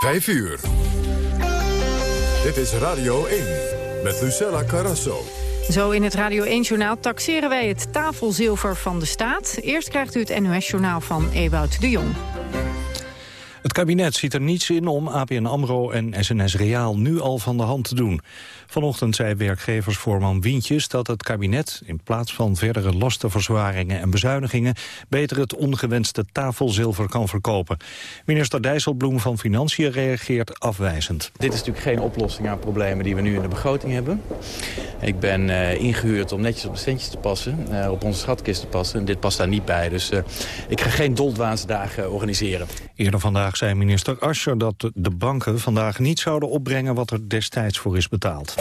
5 uur. Dit is Radio 1 met Lucella Carrasso. Zo in het Radio 1-journaal taxeren wij het tafelzilver van de staat. Eerst krijgt u het NOS-journaal van Ewout de Jong. Het kabinet ziet er niets in om ABN AMRO en SNS Reaal nu al van de hand te doen. Vanochtend zei werkgeversvoorman Wientjes dat het kabinet... in plaats van verdere lastenverzwaringen en bezuinigingen... beter het ongewenste tafelzilver kan verkopen. Minister Dijsselbloem van Financiën reageert afwijzend. Dit is natuurlijk geen oplossing aan problemen die we nu in de begroting hebben. Ik ben uh, ingehuurd om netjes op de centjes te passen, uh, op onze schatkist te passen. En dit past daar niet bij, dus uh, ik ga geen doldwaansdagen organiseren. Eerder vandaag zei minister Ascher dat de banken vandaag niet zouden opbrengen... wat er destijds voor is betaald.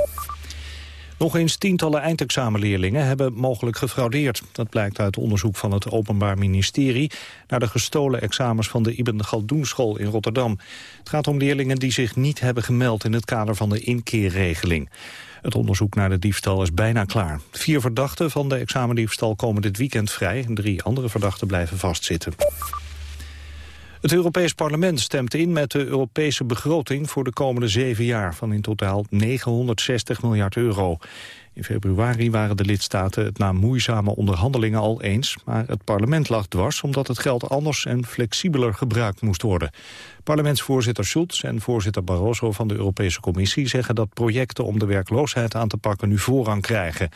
Nog eens tientallen eindexamenleerlingen hebben mogelijk gefraudeerd. Dat blijkt uit onderzoek van het Openbaar Ministerie... naar de gestolen examens van de Ibn Galdoenschool in Rotterdam. Het gaat om leerlingen die zich niet hebben gemeld... in het kader van de inkeerregeling. Het onderzoek naar de diefstal is bijna klaar. Vier verdachten van de examendiefstal komen dit weekend vrij... drie andere verdachten blijven vastzitten. Het Europees Parlement stemt in met de Europese begroting voor de komende zeven jaar van in totaal 960 miljard euro. In februari waren de lidstaten het na moeizame onderhandelingen al eens, maar het parlement lag dwars omdat het geld anders en flexibeler gebruikt moest worden. Parlementsvoorzitter Schulz en voorzitter Barroso van de Europese Commissie zeggen dat projecten om de werkloosheid aan te pakken nu voorrang krijgen.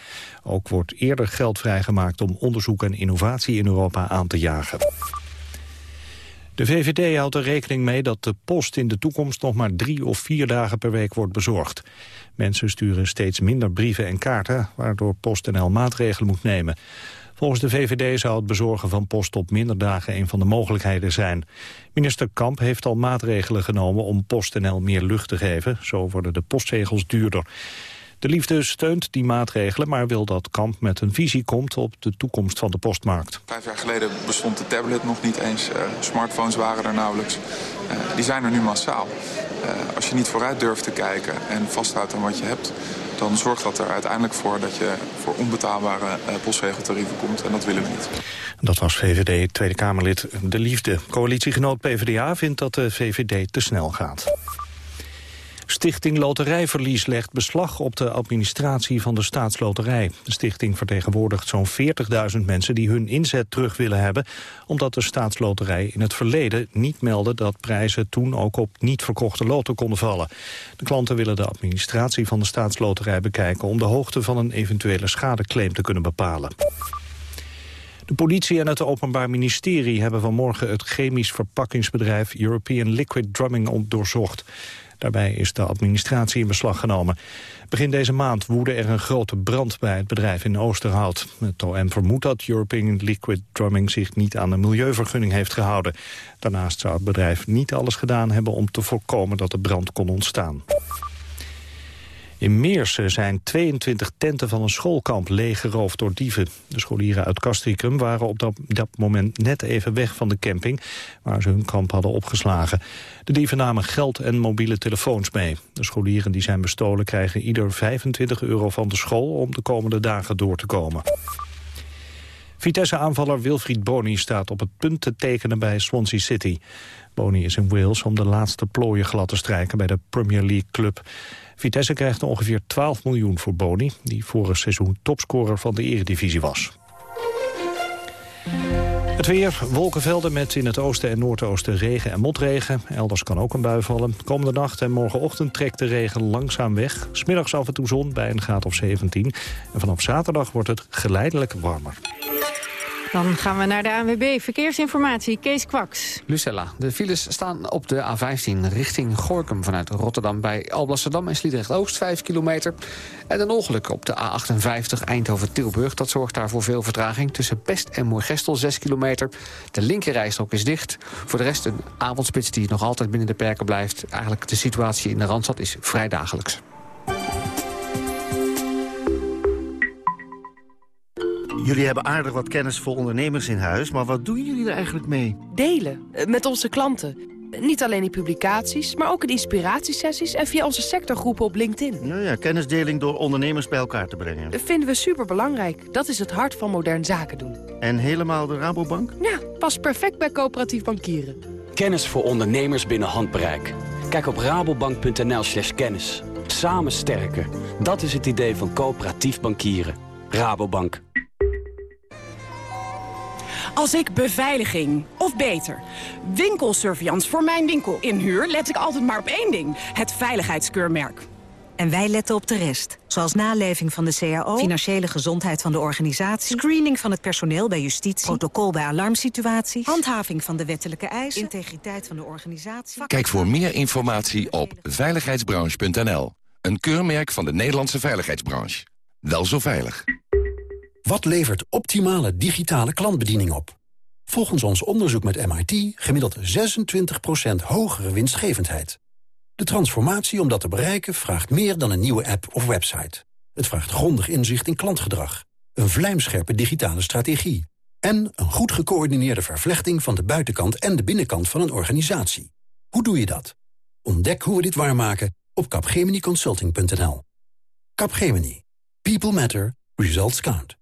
Ook wordt eerder geld vrijgemaakt om onderzoek en innovatie in Europa aan te jagen. De VVD houdt er rekening mee dat de post in de toekomst nog maar drie of vier dagen per week wordt bezorgd. Mensen sturen steeds minder brieven en kaarten, waardoor PostNL maatregelen moet nemen. Volgens de VVD zou het bezorgen van post op minder dagen een van de mogelijkheden zijn. Minister Kamp heeft al maatregelen genomen om PostNL meer lucht te geven. Zo worden de postzegels duurder. De liefde steunt die maatregelen, maar wil dat Kamp met een visie komt op de toekomst van de postmarkt. Vijf jaar geleden bestond de tablet nog niet eens. Uh, smartphones waren er nauwelijks. Uh, die zijn er nu massaal. Uh, als je niet vooruit durft te kijken en vasthoudt aan wat je hebt... dan zorgt dat er uiteindelijk voor dat je voor onbetaalbare postregeltarieven komt. En dat willen we niet. Dat was VVD Tweede Kamerlid De Liefde. Coalitiegenoot PvdA vindt dat de VVD te snel gaat. Stichting Loterijverlies legt beslag op de administratie van de staatsloterij. De stichting vertegenwoordigt zo'n 40.000 mensen die hun inzet terug willen hebben... omdat de staatsloterij in het verleden niet meldde dat prijzen toen ook op niet verkochte loten konden vallen. De klanten willen de administratie van de staatsloterij bekijken... om de hoogte van een eventuele schadeclaim te kunnen bepalen. De politie en het Openbaar Ministerie hebben vanmorgen het chemisch verpakkingsbedrijf European Liquid Drumming doorzocht. Daarbij is de administratie in beslag genomen. Begin deze maand woedde er een grote brand bij het bedrijf in Oosterhout. Het OM vermoedt dat European Liquid Drumming zich niet aan de milieuvergunning heeft gehouden. Daarnaast zou het bedrijf niet alles gedaan hebben om te voorkomen dat de brand kon ontstaan. In Meersen zijn 22 tenten van een schoolkamp leeggeroofd door dieven. De scholieren uit Castricum waren op dat, dat, moment net even weg van de camping... waar ze hun kamp hadden opgeslagen. De dieven namen geld en mobiele telefoons mee. De scholieren die zijn bestolen krijgen ieder 25 euro van de school... om de komende dagen door te komen. Vitesse-aanvaller Wilfried Boni staat op het punt te tekenen bij Swansea City. Boni is in Wales om de laatste plooien glad te strijken bij de Premier League club. Vitesse krijgt ongeveer 12 miljoen voor Boni... die vorig seizoen topscorer van de eredivisie was. Het weer, wolkenvelden met in het oosten en noordoosten regen en motregen. Elders kan ook een bui vallen. Komende nacht en morgenochtend trekt de regen langzaam weg. Smiddags af en toe zon bij een graad of 17. En vanaf zaterdag wordt het geleidelijk warmer. Dan gaan we naar de ANWB. Verkeersinformatie, Kees Kwaks. Lucella, de files staan op de A15 richting Gorkum... vanuit Rotterdam bij Alblasserdam en Sliedrecht-Oost, 5 kilometer. En een ongeluk op de A58 Eindhoven-Tilburg. Dat zorgt daar voor veel vertraging. Tussen Pest en Moergestel, 6 kilometer. De linkerrijstrook is dicht. Voor de rest een avondspits die nog altijd binnen de perken blijft. Eigenlijk de situatie in de Randstad is vrij dagelijks. Jullie hebben aardig wat kennis voor ondernemers in huis, maar wat doen jullie er eigenlijk mee? Delen, eh, met onze klanten. Niet alleen in publicaties, maar ook in inspiratiesessies en via onze sectorgroepen op LinkedIn. Ja, ja, kennisdeling door ondernemers bij elkaar te brengen. Dat vinden we superbelangrijk. Dat is het hart van modern zaken doen. En helemaal de Rabobank? Ja, past perfect bij coöperatief bankieren. Kennis voor ondernemers binnen handbereik. Kijk op rabobank.nl slash kennis. Samen sterker. Dat is het idee van coöperatief bankieren. Rabobank. Als ik beveiliging, of beter, winkelsurveillance voor mijn winkel inhuur... let ik altijd maar op één ding, het veiligheidskeurmerk. En wij letten op de rest. Zoals naleving van de CAO, financiële gezondheid van de organisatie... screening van het personeel bij justitie, protocol bij alarmsituaties... handhaving van de wettelijke eisen, integriteit van de organisatie... Kijk voor meer informatie op veiligheidsbranche.nl. Een keurmerk van de Nederlandse veiligheidsbranche. Wel zo veilig. Wat levert optimale digitale klantbediening op? Volgens ons onderzoek met MIT gemiddeld 26% hogere winstgevendheid. De transformatie om dat te bereiken vraagt meer dan een nieuwe app of website. Het vraagt grondig inzicht in klantgedrag, een vlijmscherpe digitale strategie... en een goed gecoördineerde vervlechting van de buitenkant en de binnenkant van een organisatie. Hoe doe je dat? Ontdek hoe we dit waarmaken op capgeminiconsulting.nl. Capgemini. People matter. Results count.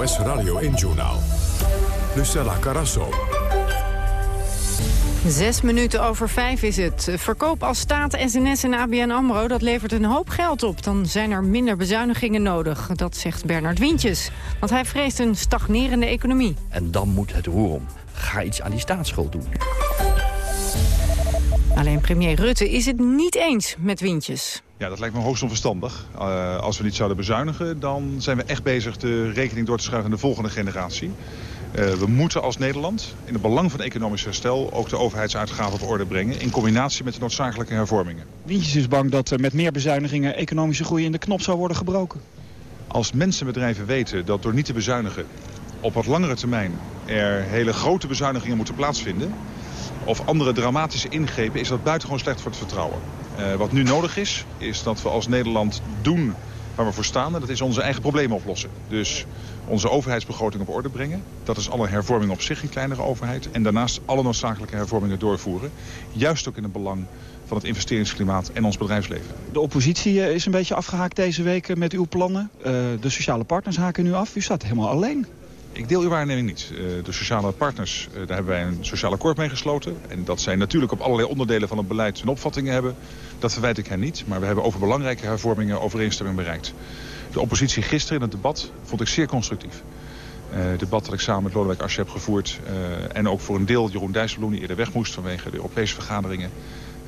NOS Radio 1-journaal. Lucella Carasso. Zes minuten over vijf is het. Verkoop als staat, SNS en ABN AMRO, dat levert een hoop geld op. Dan zijn er minder bezuinigingen nodig, dat zegt Bernard Wientjes. Want hij vreest een stagnerende economie. En dan moet het roer om. Ga iets aan die staatsschuld doen. Alleen premier Rutte is het niet eens met Wientjes. Ja, dat lijkt me hoogst onverstandig. Uh, als we niet zouden bezuinigen, dan zijn we echt bezig de rekening door te schuiven aan de volgende generatie. Uh, we moeten als Nederland, in het belang van economisch herstel... ook de overheidsuitgaven op orde brengen... in combinatie met de noodzakelijke hervormingen. Wientjes is bang dat met meer bezuinigingen... economische groei in de knop zou worden gebroken. Als mensen en bedrijven weten dat door niet te bezuinigen... op wat langere termijn er hele grote bezuinigingen moeten plaatsvinden... of andere dramatische ingrepen, is dat buitengewoon slecht voor het vertrouwen. Uh, wat nu nodig is, is dat we als Nederland doen waar we voor staan. En dat is onze eigen problemen oplossen. Dus onze overheidsbegroting op orde brengen. Dat is alle hervormingen op zich, een kleinere overheid. En daarnaast alle noodzakelijke hervormingen doorvoeren. Juist ook in het belang van het investeringsklimaat en ons bedrijfsleven. De oppositie is een beetje afgehaakt deze week met uw plannen. Uh, de sociale partners haken nu af. U staat helemaal alleen. Ik deel uw waarneming niet. De sociale partners, daar hebben wij een sociaal akkoord mee gesloten. En dat zij natuurlijk op allerlei onderdelen van het beleid hun opvattingen hebben. Dat verwijt ik hen niet. Maar we hebben over belangrijke hervormingen overeenstemming bereikt. De oppositie gisteren in het debat vond ik zeer constructief. Het uh, debat dat ik samen met Lodewijk Asscher heb gevoerd. En ook voor een deel Jeroen Dijsselbloem die eerder weg moest vanwege de Europese vergaderingen.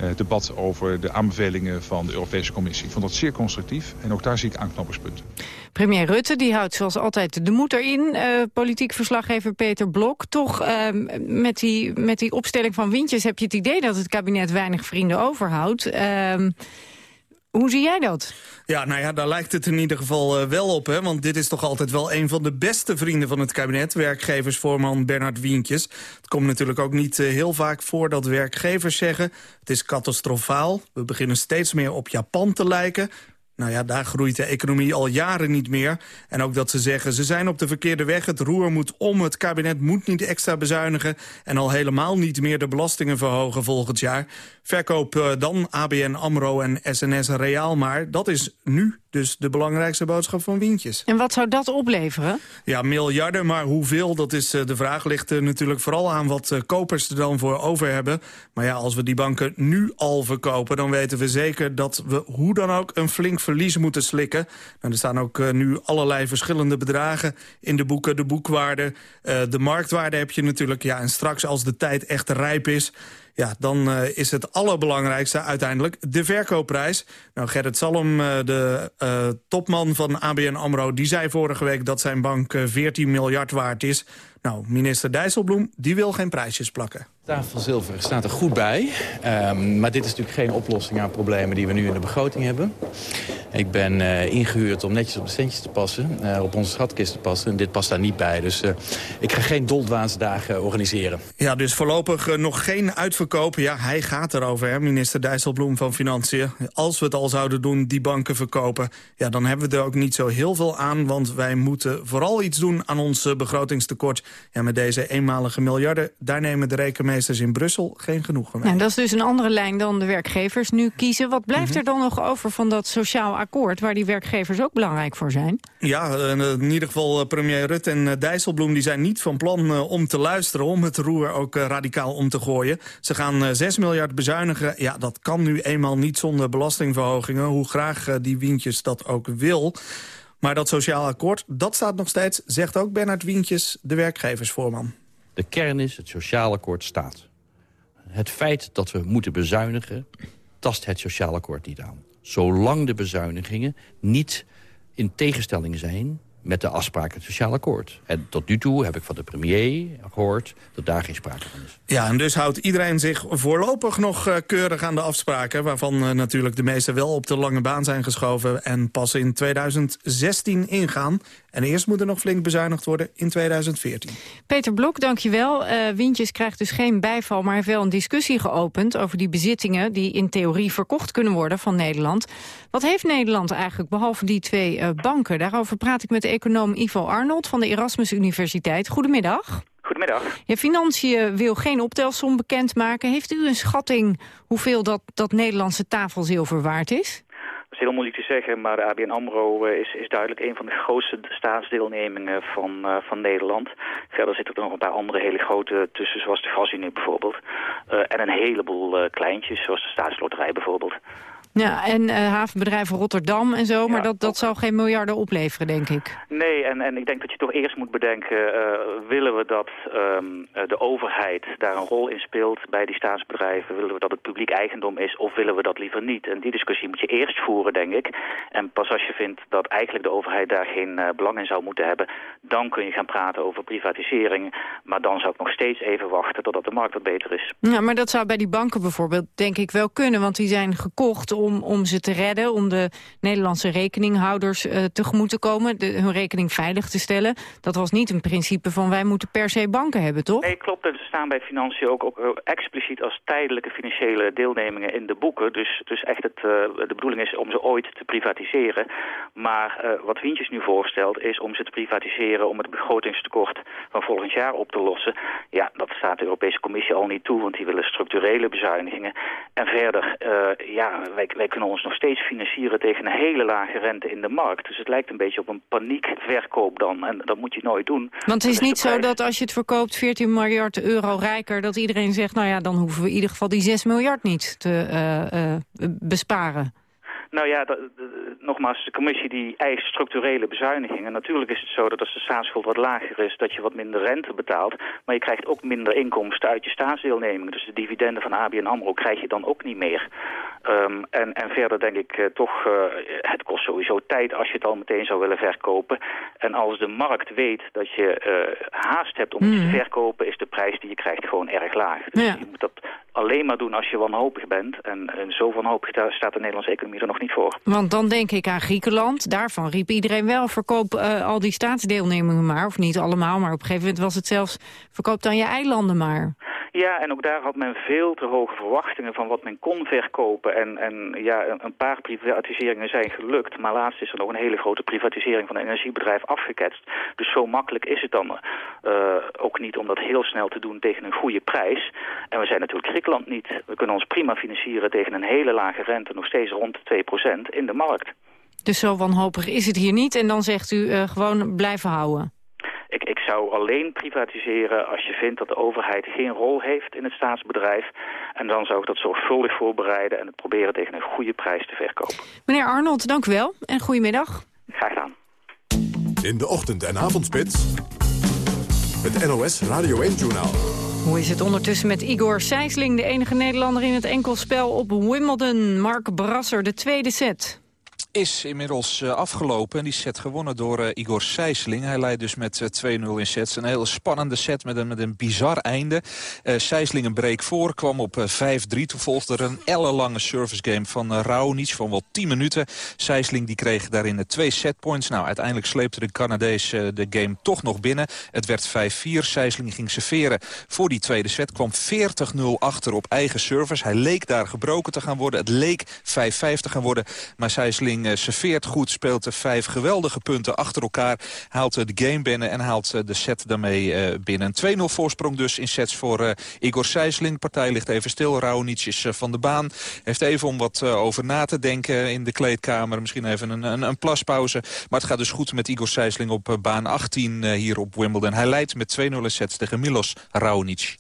Uh, debat over de aanbevelingen van de Europese Commissie. Ik vond dat zeer constructief en ook daar zie ik aanknopingspunten. Premier Rutte die houdt zoals altijd de moed erin. Uh, politiek verslaggever Peter Blok. Toch uh, met, die, met die opstelling van Windjes heb je het idee dat het kabinet weinig vrienden overhoudt. Uh, hoe zie jij dat? Ja, nou ja, daar lijkt het in ieder geval uh, wel op. Hè? Want dit is toch altijd wel een van de beste vrienden van het kabinet. Werkgeversvoorman Bernard Wientjes. Het komt natuurlijk ook niet uh, heel vaak voor dat werkgevers zeggen... het is catastrofaal, we beginnen steeds meer op Japan te lijken... Nou ja, daar groeit de economie al jaren niet meer. En ook dat ze zeggen, ze zijn op de verkeerde weg. Het roer moet om, het kabinet moet niet extra bezuinigen... en al helemaal niet meer de belastingen verhogen volgend jaar. Verkoop uh, dan ABN, AMRO en SNS Reaal maar. Dat is nu dus de belangrijkste boodschap van Wientjes. En wat zou dat opleveren? Ja, miljarden, maar hoeveel, dat is uh, de vraag. Ligt er natuurlijk vooral aan wat uh, kopers er dan voor over hebben. Maar ja, als we die banken nu al verkopen... dan weten we zeker dat we hoe dan ook een flink verlies moeten slikken. Nou, er staan ook nu allerlei verschillende bedragen in de boeken. De boekwaarde, de marktwaarde heb je natuurlijk. Ja, en straks als de tijd echt rijp is ja, dan uh, is het allerbelangrijkste uiteindelijk de verkoopprijs. Nou, Gerrit Salom, uh, de uh, topman van ABN AMRO... die zei vorige week dat zijn bank 14 miljard waard is. Nou, minister Dijsselbloem die wil geen prijsjes plakken. Tafelzilver staat er goed bij. Um, maar dit is natuurlijk geen oplossing aan problemen die we nu in de begroting hebben. Ik ben uh, ingehuurd om netjes op de centjes te passen, uh, op onze schatkist te passen. En dit past daar niet bij. Dus uh, ik ga geen doldwaansdagen organiseren. Ja, dus voorlopig nog geen uitverkopen. Ja, hij gaat erover, hè, minister Dijsselbloem van Financiën. Als we het al zouden doen, die banken verkopen... ja, dan hebben we er ook niet zo heel veel aan. Want wij moeten vooral iets doen aan ons begrotingstekort. Ja, met deze eenmalige miljarden, daar nemen de rekenmeesters in Brussel geen genoegen mee. Ja, dat is dus een andere lijn dan de werkgevers nu kiezen. Wat blijft mm -hmm. er dan nog over van dat sociaal akkoord... waar die werkgevers ook belangrijk voor zijn? Ja, in ieder geval premier Rutte en Dijsselbloem... die zijn niet van plan om te luisteren... om het roer ook radicaal om te gooien. Ze gaan 6 miljard bezuinigen. Ja, dat kan nu eenmaal niet zonder belastingverhogingen... hoe graag die Wientjes dat ook wil... Maar dat sociaal akkoord, dat staat nog steeds, zegt ook Bernard Wientjes, de werkgeversvoorman. De kern is, het sociaal akkoord staat. Het feit dat we moeten bezuinigen, tast het sociaal akkoord niet aan. Zolang de bezuinigingen niet in tegenstelling zijn met de afspraken het sociaal akkoord. En tot nu toe heb ik van de premier gehoord dat daar geen sprake van is. Ja, en dus houdt iedereen zich voorlopig nog uh, keurig aan de afspraken... waarvan uh, natuurlijk de meeste wel op de lange baan zijn geschoven... en pas in 2016 ingaan. En eerst moet er nog flink bezuinigd worden in 2014. Peter Blok, dankjewel. Uh, Wintjes krijgt dus geen bijval, maar heeft wel een discussie geopend... over die bezittingen die in theorie verkocht kunnen worden van Nederland. Wat heeft Nederland eigenlijk, behalve die twee uh, banken? Daarover praat ik met econoom Ivo Arnold van de Erasmus Universiteit. Goedemiddag. Goedemiddag. Je Financiën wil geen optelsom bekendmaken. Heeft u een schatting hoeveel dat, dat Nederlandse tafelzilver waard is? Dat is heel moeilijk te zeggen, maar de ABN AMRO is, is duidelijk een van de grootste staatsdeelnemingen van, uh, van Nederland. Verder zitten er nog een paar andere hele grote tussen, zoals de Gasunie bijvoorbeeld. Uh, en een heleboel uh, kleintjes, zoals de staatsloterij bijvoorbeeld. Ja, en uh, havenbedrijf Rotterdam en zo, maar ja, dat, dat zou geen miljarden opleveren, denk ik. Nee, en, en ik denk dat je toch eerst moet bedenken... Uh, willen we dat um, de overheid daar een rol in speelt bij die staatsbedrijven? Willen we dat het publiek eigendom is of willen we dat liever niet? En die discussie moet je eerst voeren, denk ik. En pas als je vindt dat eigenlijk de overheid daar geen uh, belang in zou moeten hebben... dan kun je gaan praten over privatisering. Maar dan zou ik nog steeds even wachten totdat de markt wat beter is. Ja, maar dat zou bij die banken bijvoorbeeld denk ik wel kunnen, want die zijn gekocht om, om ze te redden, om de Nederlandse rekeninghouders uh, tegemoet te komen, hun rekening veilig te stellen. Dat was niet een principe van wij moeten per se banken hebben, toch? Nee, klopt. En ze staan bij financiën ook, expliciet als tijdelijke financiële deelnemingen in de boeken. Dus, dus echt het, uh, de bedoeling is om ze ooit te privatiseren. Maar uh, wat Wientjes nu voorstelt is om ze te privatiseren om het begrotingstekort van volgend jaar op te lossen. Ja, dat staat de Europese Commissie al niet toe, want die willen structurele bezuinigingen. En verder, ja, wij, wij kunnen ons nog steeds financieren tegen een hele lage rente in de markt. Dus het lijkt een beetje op een paniekverkoop dan. En dat moet je nooit doen. Want het is niet zo dat als je het verkoopt 14 miljard euro rijker... dat iedereen zegt, nou ja, dan hoeven we in ieder geval die 6 miljard niet te uh, uh, besparen. Nou ja, de, de, nogmaals, de commissie die eist structurele bezuinigingen. Natuurlijk is het zo dat als de staatsschuld wat lager is, dat je wat minder rente betaalt. Maar je krijgt ook minder inkomsten uit je staatsdeelneming. Dus de dividenden van ABN AMRO krijg je dan ook niet meer. Um, en, en verder denk ik uh, toch, uh, het kost sowieso tijd als je het al meteen zou willen verkopen. En als de markt weet dat je uh, haast hebt om mm. iets te verkopen, is de prijs die je krijgt gewoon erg laag. Dus ja. je moet dat alleen maar doen als je wanhopig bent. En, en zo wanhopig staat de Nederlandse economie er nog niet voor. Want dan denk ik aan Griekenland. Daarvan riep iedereen wel, verkoop uh, al die staatsdeelnemingen maar. Of niet allemaal, maar op een gegeven moment was het zelfs... verkoop dan je eilanden maar. Ja, en ook daar had men veel te hoge verwachtingen van wat men kon verkopen. En, en ja, een paar privatiseringen zijn gelukt. Maar laatst is er nog een hele grote privatisering van een energiebedrijf afgeketst. Dus zo makkelijk is het dan uh, ook niet om dat heel snel te doen tegen een goede prijs. En we zijn natuurlijk Griekenland niet. We kunnen ons prima financieren tegen een hele lage rente, nog steeds rond de 2% in de markt. Dus zo wanhopig is het hier niet en dan zegt u uh, gewoon blijven houden? Ik, ik zou alleen privatiseren als je vindt dat de overheid geen rol heeft in het staatsbedrijf. En dan zou ik dat zorgvuldig voorbereiden en het proberen tegen een goede prijs te verkopen. Meneer Arnold, dank u wel en goedemiddag. Graag gedaan. In de ochtend- en avondspits, het NOS Radio 1-journaal. Hoe is het ondertussen met Igor Sijsling, de enige Nederlander in het enkelspel op Wimbledon? Mark Brasser, de tweede set. Is inmiddels afgelopen. En die set gewonnen door Igor Sijsling. Hij leidt dus met 2-0 in sets. Een hele spannende set met een, met een bizar einde. Sijsling een break voor, kwam op 5-3. Toen volgde er een ellenlange service game van Raonic van wel 10 minuten. Sijsling die kreeg daarin twee setpoints. Nou, uiteindelijk sleepte de Canadees de game toch nog binnen. Het werd 5-4. Sijsling ging serveren voor die tweede set. Kwam 40-0 achter op eigen service. Hij leek daar gebroken te gaan worden. Het leek 5-5 te gaan worden. Maar Sijsling uh, serveert goed, speelt vijf geweldige punten achter elkaar. Haalt uh, de game binnen en haalt uh, de set daarmee binnen. 2-0 voorsprong dus in sets voor Igor Sijsling. Partij ligt even stil. Raonic is van de baan. Heeft even om wat over na te denken in de kleedkamer. Misschien even een, een, een plaspauze. Maar het gaat dus goed met Igor Sijsling op baan 18 hier op Wimbledon. Hij leidt met 2-0 sets tegen Milos Raonic.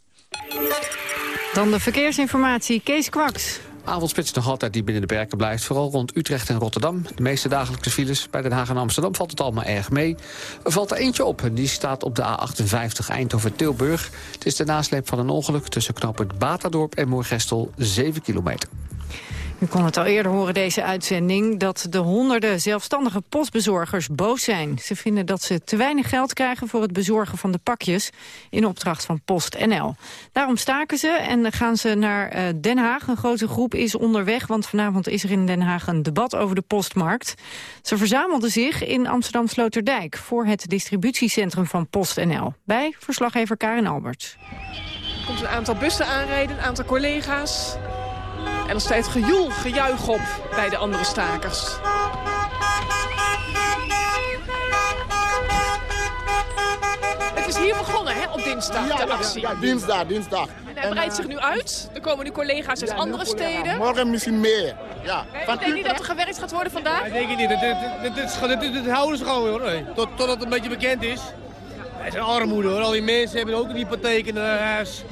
Dan de verkeersinformatie, Kees Kwaks. Avondspits nog altijd die binnen de perken blijft. Vooral rond Utrecht en Rotterdam. De meeste dagelijkse files bij Den Haag en Amsterdam valt het allemaal erg mee. Er valt er eentje op. Die staat op de A58 Eindhoven-Tilburg. Het is de nasleep van een ongeluk tussen knooppunt Batadorp en Moergestel 7 kilometer. U kon het al eerder horen, deze uitzending... dat de honderden zelfstandige postbezorgers boos zijn. Ze vinden dat ze te weinig geld krijgen voor het bezorgen van de pakjes... in opdracht van PostNL. Daarom staken ze en gaan ze naar eh, Den Haag. Een grote groep is onderweg, want vanavond is er in Den Haag... een debat over de postmarkt. Ze verzamelden zich in Amsterdam-Sloterdijk... voor het distributiecentrum van PostNL. Bij verslaggever Karin Alberts. Er komt een aantal bussen aanrijden, een aantal collega's... En er staat gejoel, gejuich op bij de andere stakers. Het is hier begonnen, hè, op dinsdag, ja, de actie. Ja, ja, dinsdag, dinsdag. En hij breidt zich nu uit. Er komen nu collega's uit andere steden. Morgen misschien meer. Ja. Van denk niet dat er gewerkt gaat worden vandaag? Ik denk het niet. Dit, houden ze gewoon, hoor. Tot, totdat het een beetje bekend is. Het is armoede, hoor. Al die mensen hebben ook een hypotheek in hun huis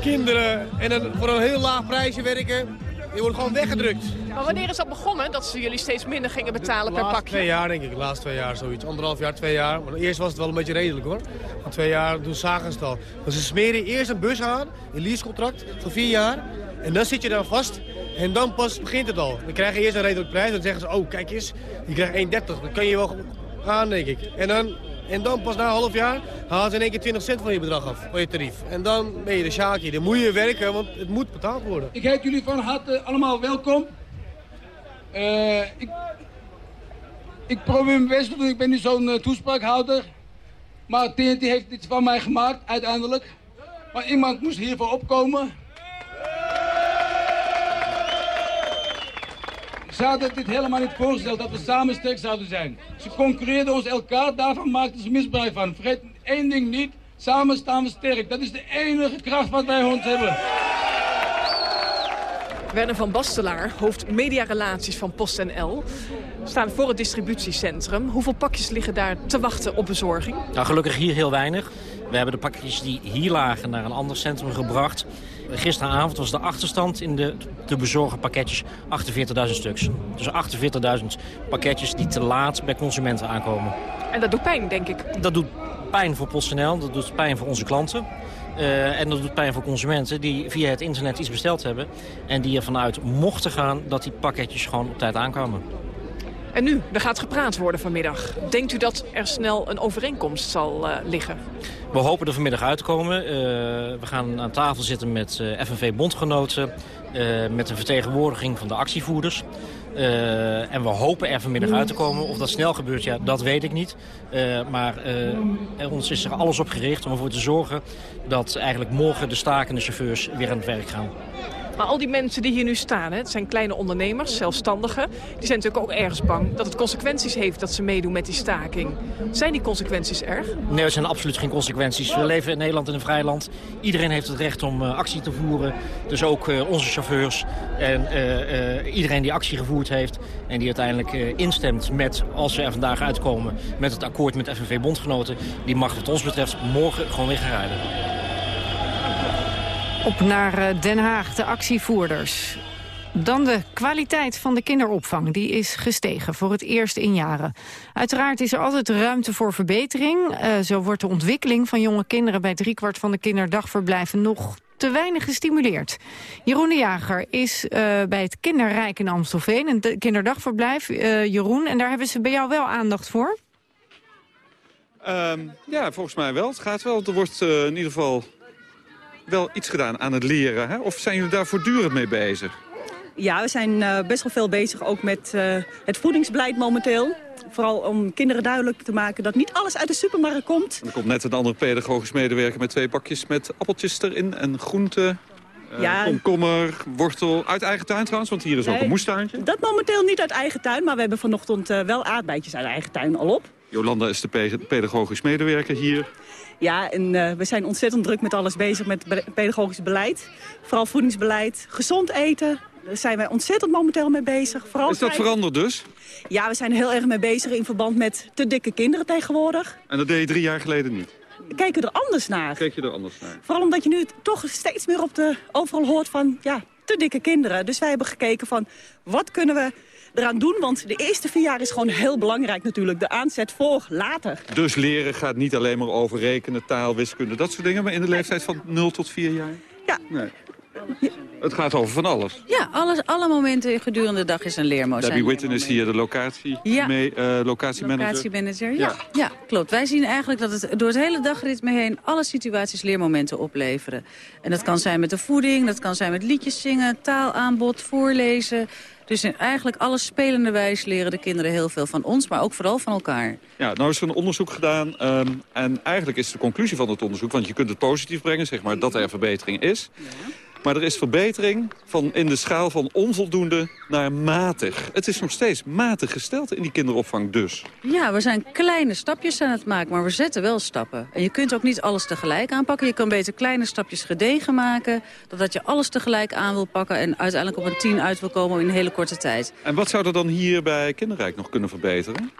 kinderen en dan voor een heel laag prijsje werken. Die worden gewoon weggedrukt. Maar wanneer is dat begonnen, dat ze jullie steeds minder gingen betalen per pakje? twee jaar denk ik, de laatste twee jaar zoiets. Anderhalf jaar, twee jaar. Maar eerst was het wel een beetje redelijk hoor. Na twee jaar, toen zagen ze het al. Dus ze smeren eerst een bus aan, een leasecontract voor vier jaar. En dan zit je daar vast en dan pas begint het al. Dan krijg je eerst een redelijk prijs. Dan zeggen ze, oh kijk eens, je krijgt 1,30. Dan kan je wel gaan denk ik. En dan en dan pas na een half jaar halen ze in één keer 20 cent van je bedrag af, van je tarief. En dan ben je de sjaakje. Dan moet je werken, want het moet betaald worden. Ik heet jullie van harte allemaal welkom. Uh, ik, ik probeer mijn best te doen. Ik ben nu zo'n uh, toespraakhouder. Maar TNT heeft dit van mij gemaakt, uiteindelijk. Maar iemand moest hiervoor opkomen. Ze hadden dit helemaal niet voorgesteld, dat we samen sterk zouden zijn. Ze concurreerden ons elkaar, daarvan maakten ze misbruik van. Vergeet één ding niet, samen staan we sterk. Dat is de enige kracht wat wij ons hebben. Werner van Bastelaar, hoofd mediarelaties van PostNL, staan voor het distributiecentrum. Hoeveel pakjes liggen daar te wachten op bezorging? Nou, gelukkig hier heel weinig. We hebben de pakjes die hier lagen naar een ander centrum gebracht. Gisteravond was de achterstand in de te bezorgen pakketjes 48.000 stuks. Dus 48.000 pakketjes die te laat bij consumenten aankomen. En dat doet pijn, denk ik. Dat doet pijn voor PostNL, dat doet pijn voor onze klanten. Uh, en dat doet pijn voor consumenten die via het internet iets besteld hebben... en die ervan uit mochten gaan dat die pakketjes gewoon op tijd aankomen. En nu, er gaat gepraat worden vanmiddag. Denkt u dat er snel een overeenkomst zal uh, liggen? We hopen er vanmiddag uit te komen. Uh, we gaan aan tafel zitten met uh, FNV-bondgenoten... met een vertegenwoordiging van de actievoerders. en we hopen er vanmiddag uit te komen. Of dat snel gebeurt, ja, dat weet ik niet. maar ons is er alles op gericht om ervoor te zorgen... dat eigenlijk morgen de stakende chauffeurs weer aan het werk gaan. Maar al die mensen die hier nu staan, hè, het zijn kleine ondernemers, zelfstandigen... die zijn natuurlijk ook ergens bang dat het consequenties heeft dat ze meedoen met die staking. Zijn die consequenties erg? Nee, er zijn absoluut geen consequenties. We leven in Nederland in een vrij land. Iedereen heeft het recht om uh, actie te voeren. Dus ook uh, onze chauffeurs en uh, iedereen die actie gevoerd heeft... en die uiteindelijk instemt met, als we er vandaag uitkomen... met het akkoord met FNV-bondgenoten... die mag wat ons betreft morgen gewoon weer gaan rijden. Op naar eh, Den Haag, de actievoerders. Dan de kwaliteit van de kinderopvang. Die is gestegen voor het eerst in jaren. Uiteraard is er altijd ruimte voor verbetering. Uh, zo wordt de ontwikkeling van jonge kinderen... bij driekwart van de kinderdagverblijven nog te weinig gestimuleerd. Jeroen de Jager is uh, bij het Kinderrijk in Amstelveen, een kinderdagverblijf. Jeroen, en daar hebben ze bij jou wel aandacht voor? Um, ja, volgens mij wel. Het gaat wel. Er wordt in ieder geval wel iets gedaan aan het leren. Hè? Of zijn jullie daar voortdurend mee bezig? Ja, we zijn uh, best wel veel bezig ook met uh, het voedingsbeleid momenteel. Vooral om kinderen duidelijk te maken dat niet alles uit de supermarkt komt. Er komt net een andere pedagogisch medewerker met twee bakjes met appeltjes erin en groenten. Uh, ja. komkommer, wortel, uit eigen tuin trouwens, want hier is nee, ook een moestuintje. Dat momenteel niet uit eigen tuin, maar we hebben vanochtend wel aardbeidjes uit eigen tuin al op. Jolanda is de pedagogisch medewerker hier. Ja, en uh, we zijn ontzettend druk met alles bezig met pedagogisch beleid. Vooral voedingsbeleid, gezond eten. Daar zijn wij ontzettend momenteel mee bezig. Vooral is dat veranderd dus? Ja, we zijn er heel erg mee bezig in verband met te dikke kinderen tegenwoordig. En dat deed je drie jaar geleden niet? Kijken er anders naar. Kijk je er anders naar? Vooral omdat je nu toch steeds meer op de, overal hoort van ja, te dikke kinderen. Dus wij hebben gekeken van wat kunnen we eraan doen. Want de eerste vier jaar is gewoon heel belangrijk natuurlijk. De aanzet voor later. Dus leren gaat niet alleen maar over rekenen, taal, wiskunde, dat soort dingen. Maar in de leeftijd van 0 tot 4 jaar? Ja. Nee. Het gaat over van alles. Ja, alles, alle momenten gedurende de dag is een leermoment. Debbie Witten is hier de locatie, ja. mee, uh, locatiemanager. Locatiemanager, ja. ja. ja. klopt. Wij zien eigenlijk dat het door het hele dagritme heen... alle situaties leermomenten opleveren. En dat kan zijn met de voeding, dat kan zijn met liedjes zingen... taalaanbod, voorlezen... Dus in eigenlijk alle spelende wijze leren de kinderen heel veel van ons, maar ook vooral van elkaar. Ja, nou is er een onderzoek gedaan um, en eigenlijk is de conclusie van het onderzoek... want je kunt het positief brengen, zeg maar, dat er verbetering is... Ja. Maar er is verbetering van in de schaal van onvoldoende naar matig. Het is nog steeds matig gesteld in die kinderopvang dus. Ja, we zijn kleine stapjes aan het maken, maar we zetten wel stappen. En je kunt ook niet alles tegelijk aanpakken. Je kan beter kleine stapjes gedegen maken... dan dat je alles tegelijk aan wil pakken... en uiteindelijk op een tien uit wil komen in een hele korte tijd. En wat zou er dan hier bij Kinderrijk nog kunnen verbeteren?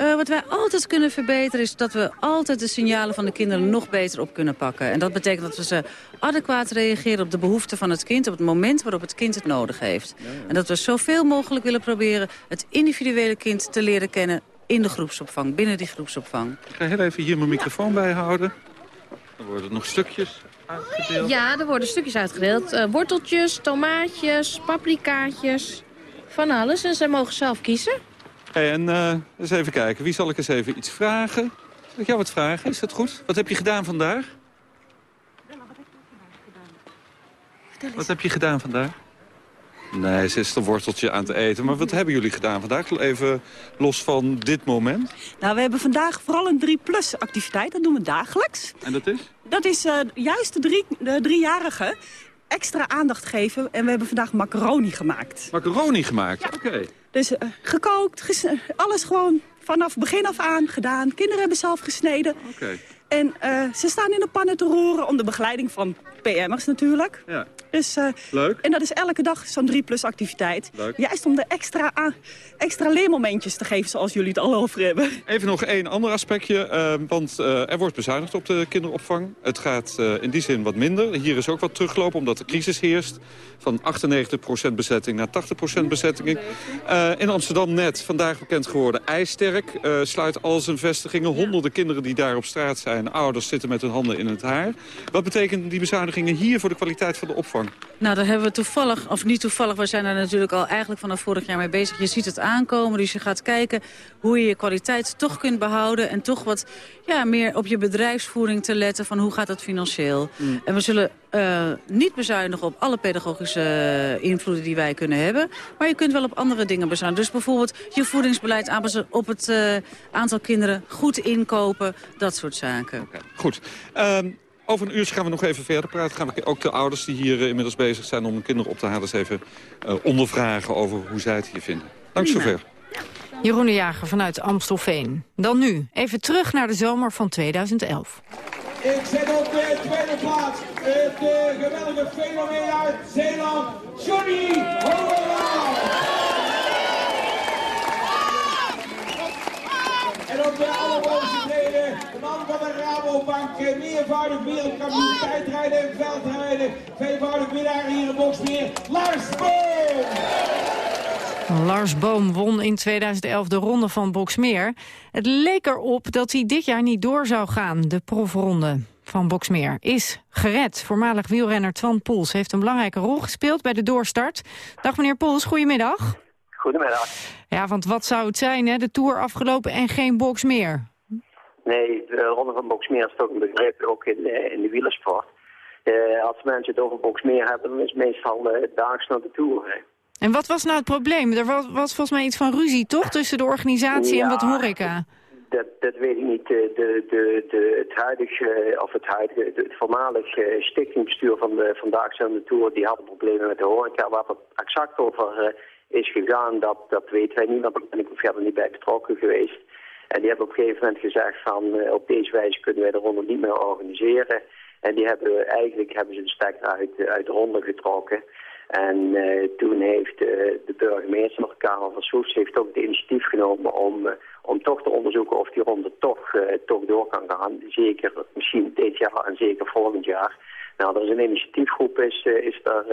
Uh, wat wij altijd kunnen verbeteren is dat we altijd de signalen van de kinderen nog beter op kunnen pakken. En dat betekent dat we ze adequaat reageren op de behoeften van het kind... op het moment waarop het kind het nodig heeft. Ja, ja. En dat we zoveel mogelijk willen proberen het individuele kind te leren kennen... in de groepsopvang, binnen die groepsopvang. Ik ga heel even hier mijn microfoon bijhouden. Er worden nog stukjes uitgedeeld. Ja, er worden stukjes uitgedeeld. Uh, worteltjes, tomaatjes, paprikaatjes, van alles. En ze mogen zelf kiezen. Hey, en uh, eens even kijken. Wie zal ik eens even iets vragen? Zal ik jou wat vragen? Is dat goed? Wat heb je gedaan vandaag? Wat heb je gedaan vandaag? Nee, ze is een worteltje aan het eten. Maar wat hebben jullie gedaan vandaag? Even los van dit moment. Nou, we hebben vandaag vooral een 3-plus activiteit. Dat doen we dagelijks. En dat is? Dat is uh, juist de, drie, de driejarigen extra aandacht geven. En we hebben vandaag macaroni gemaakt. Macaroni gemaakt? Ja. Oké. Okay. Dus uh, gekookt, alles gewoon vanaf begin af aan gedaan. Kinderen hebben zelf gesneden. Oké. Okay. En uh, ze staan in de pannen te roeren onder begeleiding van PM'ers natuurlijk. Ja. Dus, uh, Leuk. En dat is elke dag zo'n 3-plus activiteit. Leuk. Juist om de extra, extra leermomentjes te geven zoals jullie het al over hebben. Even nog één ander aspectje. Uh, want uh, er wordt bezuinigd op de kinderopvang. Het gaat in die zin wat minder. Hier is ook wat teruglopen omdat de crisis heerst. Van 98% bezetting naar 80% bezetting. in Amsterdam net, vandaag bekend geworden, IJsterk. sluit al zijn vestigingen. Honderden kinderen die daar op straat zijn. Ouders zitten met hun handen in het haar. Wat betekent die bezuinigingen hier voor de kwaliteit van de opvang? Nou, daar hebben we toevallig, of niet toevallig, we zijn er natuurlijk al eigenlijk vanaf vorig jaar mee bezig. Je ziet het aankomen, dus je gaat kijken hoe je je kwaliteit toch kunt behouden. En toch wat ja, meer op je bedrijfsvoering te letten van hoe gaat dat financieel. Mm. En we zullen uh, niet bezuinigen op alle pedagogische invloeden die wij kunnen hebben. Maar je kunt wel op andere dingen bezuinigen. Dus bijvoorbeeld je voedingsbeleid aanpassen op het uh, aantal kinderen. Goed inkopen, dat soort zaken. Okay, goed. Um, over een uurtje gaan we nog even verder praten. Gaan we ook de ouders die hier uh, inmiddels bezig zijn om hun kinderen op te halen... eens even uh, ondervragen over hoe zij het hier vinden. Dank zover. Jeroen de Jager vanuit Amstelveen. Dan nu, even terug naar de zomer van 2011. Ik zet op de tweede plaats het uh, geweldige fenomeen uit Zeeland, Johnny Hollera. En op de man van de Rabobank, meervoudig wereldkampioen tijdrijden en veldrijden. Tweevoudig winnaar hier in Boksmeer, Lars Boom. Lars Boom won in 2011 de ronde van Boksmeer. Het leek erop dat hij dit jaar niet door zou gaan, de profronde. van Boksmeer is gered. Voormalig wielrenner Twan Poels heeft een belangrijke rol gespeeld bij de doorstart. Dag meneer Poels, goedemiddag. Goedemiddag. Ja, want wat zou het zijn, hè? De Tour afgelopen en geen Boksmeer. Nee, de Ronde van Boksmeer is toch een begrip, ook in, eh, in de wielersport. Uh, als mensen het over Boksmeer hebben, dan is het meestal uh, daags naar de Tour. Hè. En wat was nou het probleem? Er was, was volgens mij iets van ruzie, toch? Tussen de organisatie ja, en wat horeca. Dat, dat weet ik niet. De, de, de, het huidige, of het huidige, het voormalige stichtingbestuur van de Vandaag aan de Tour, die hadden problemen met de horeca. Waar het exact over is gegaan, dat, dat weten wij niet, want daar ben ik verder niet bij betrokken geweest. En die hebben op een gegeven moment gezegd van uh, op deze wijze kunnen wij de ronde niet meer organiseren. En die hebben eigenlijk hebben ze de stekker uit, uit de ronde getrokken. En uh, toen heeft uh, de burgemeester Karel van Soes, heeft ook het initiatief genomen om, om toch te onderzoeken of die ronde toch, toch door kan gaan. Zeker misschien dit jaar en zeker volgend jaar. Nou, er is een initiatiefgroep is, is daar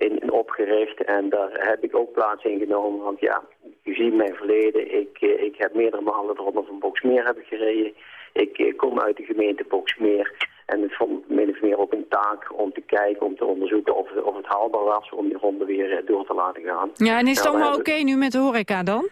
in, in, opgericht en daar heb ik ook plaats in genomen. Want ja, gezien mijn verleden, ik, ik heb meerdere malen de ronde van Boksmeer hebben gereden. Ik kom uit de gemeente Boksmeer. En het vond min of meer ook een taak om te kijken, om te onderzoeken of, of het haalbaar was om die ronde weer door te laten gaan. Ja, en is het nou, allemaal oké okay nu met de horeca dan?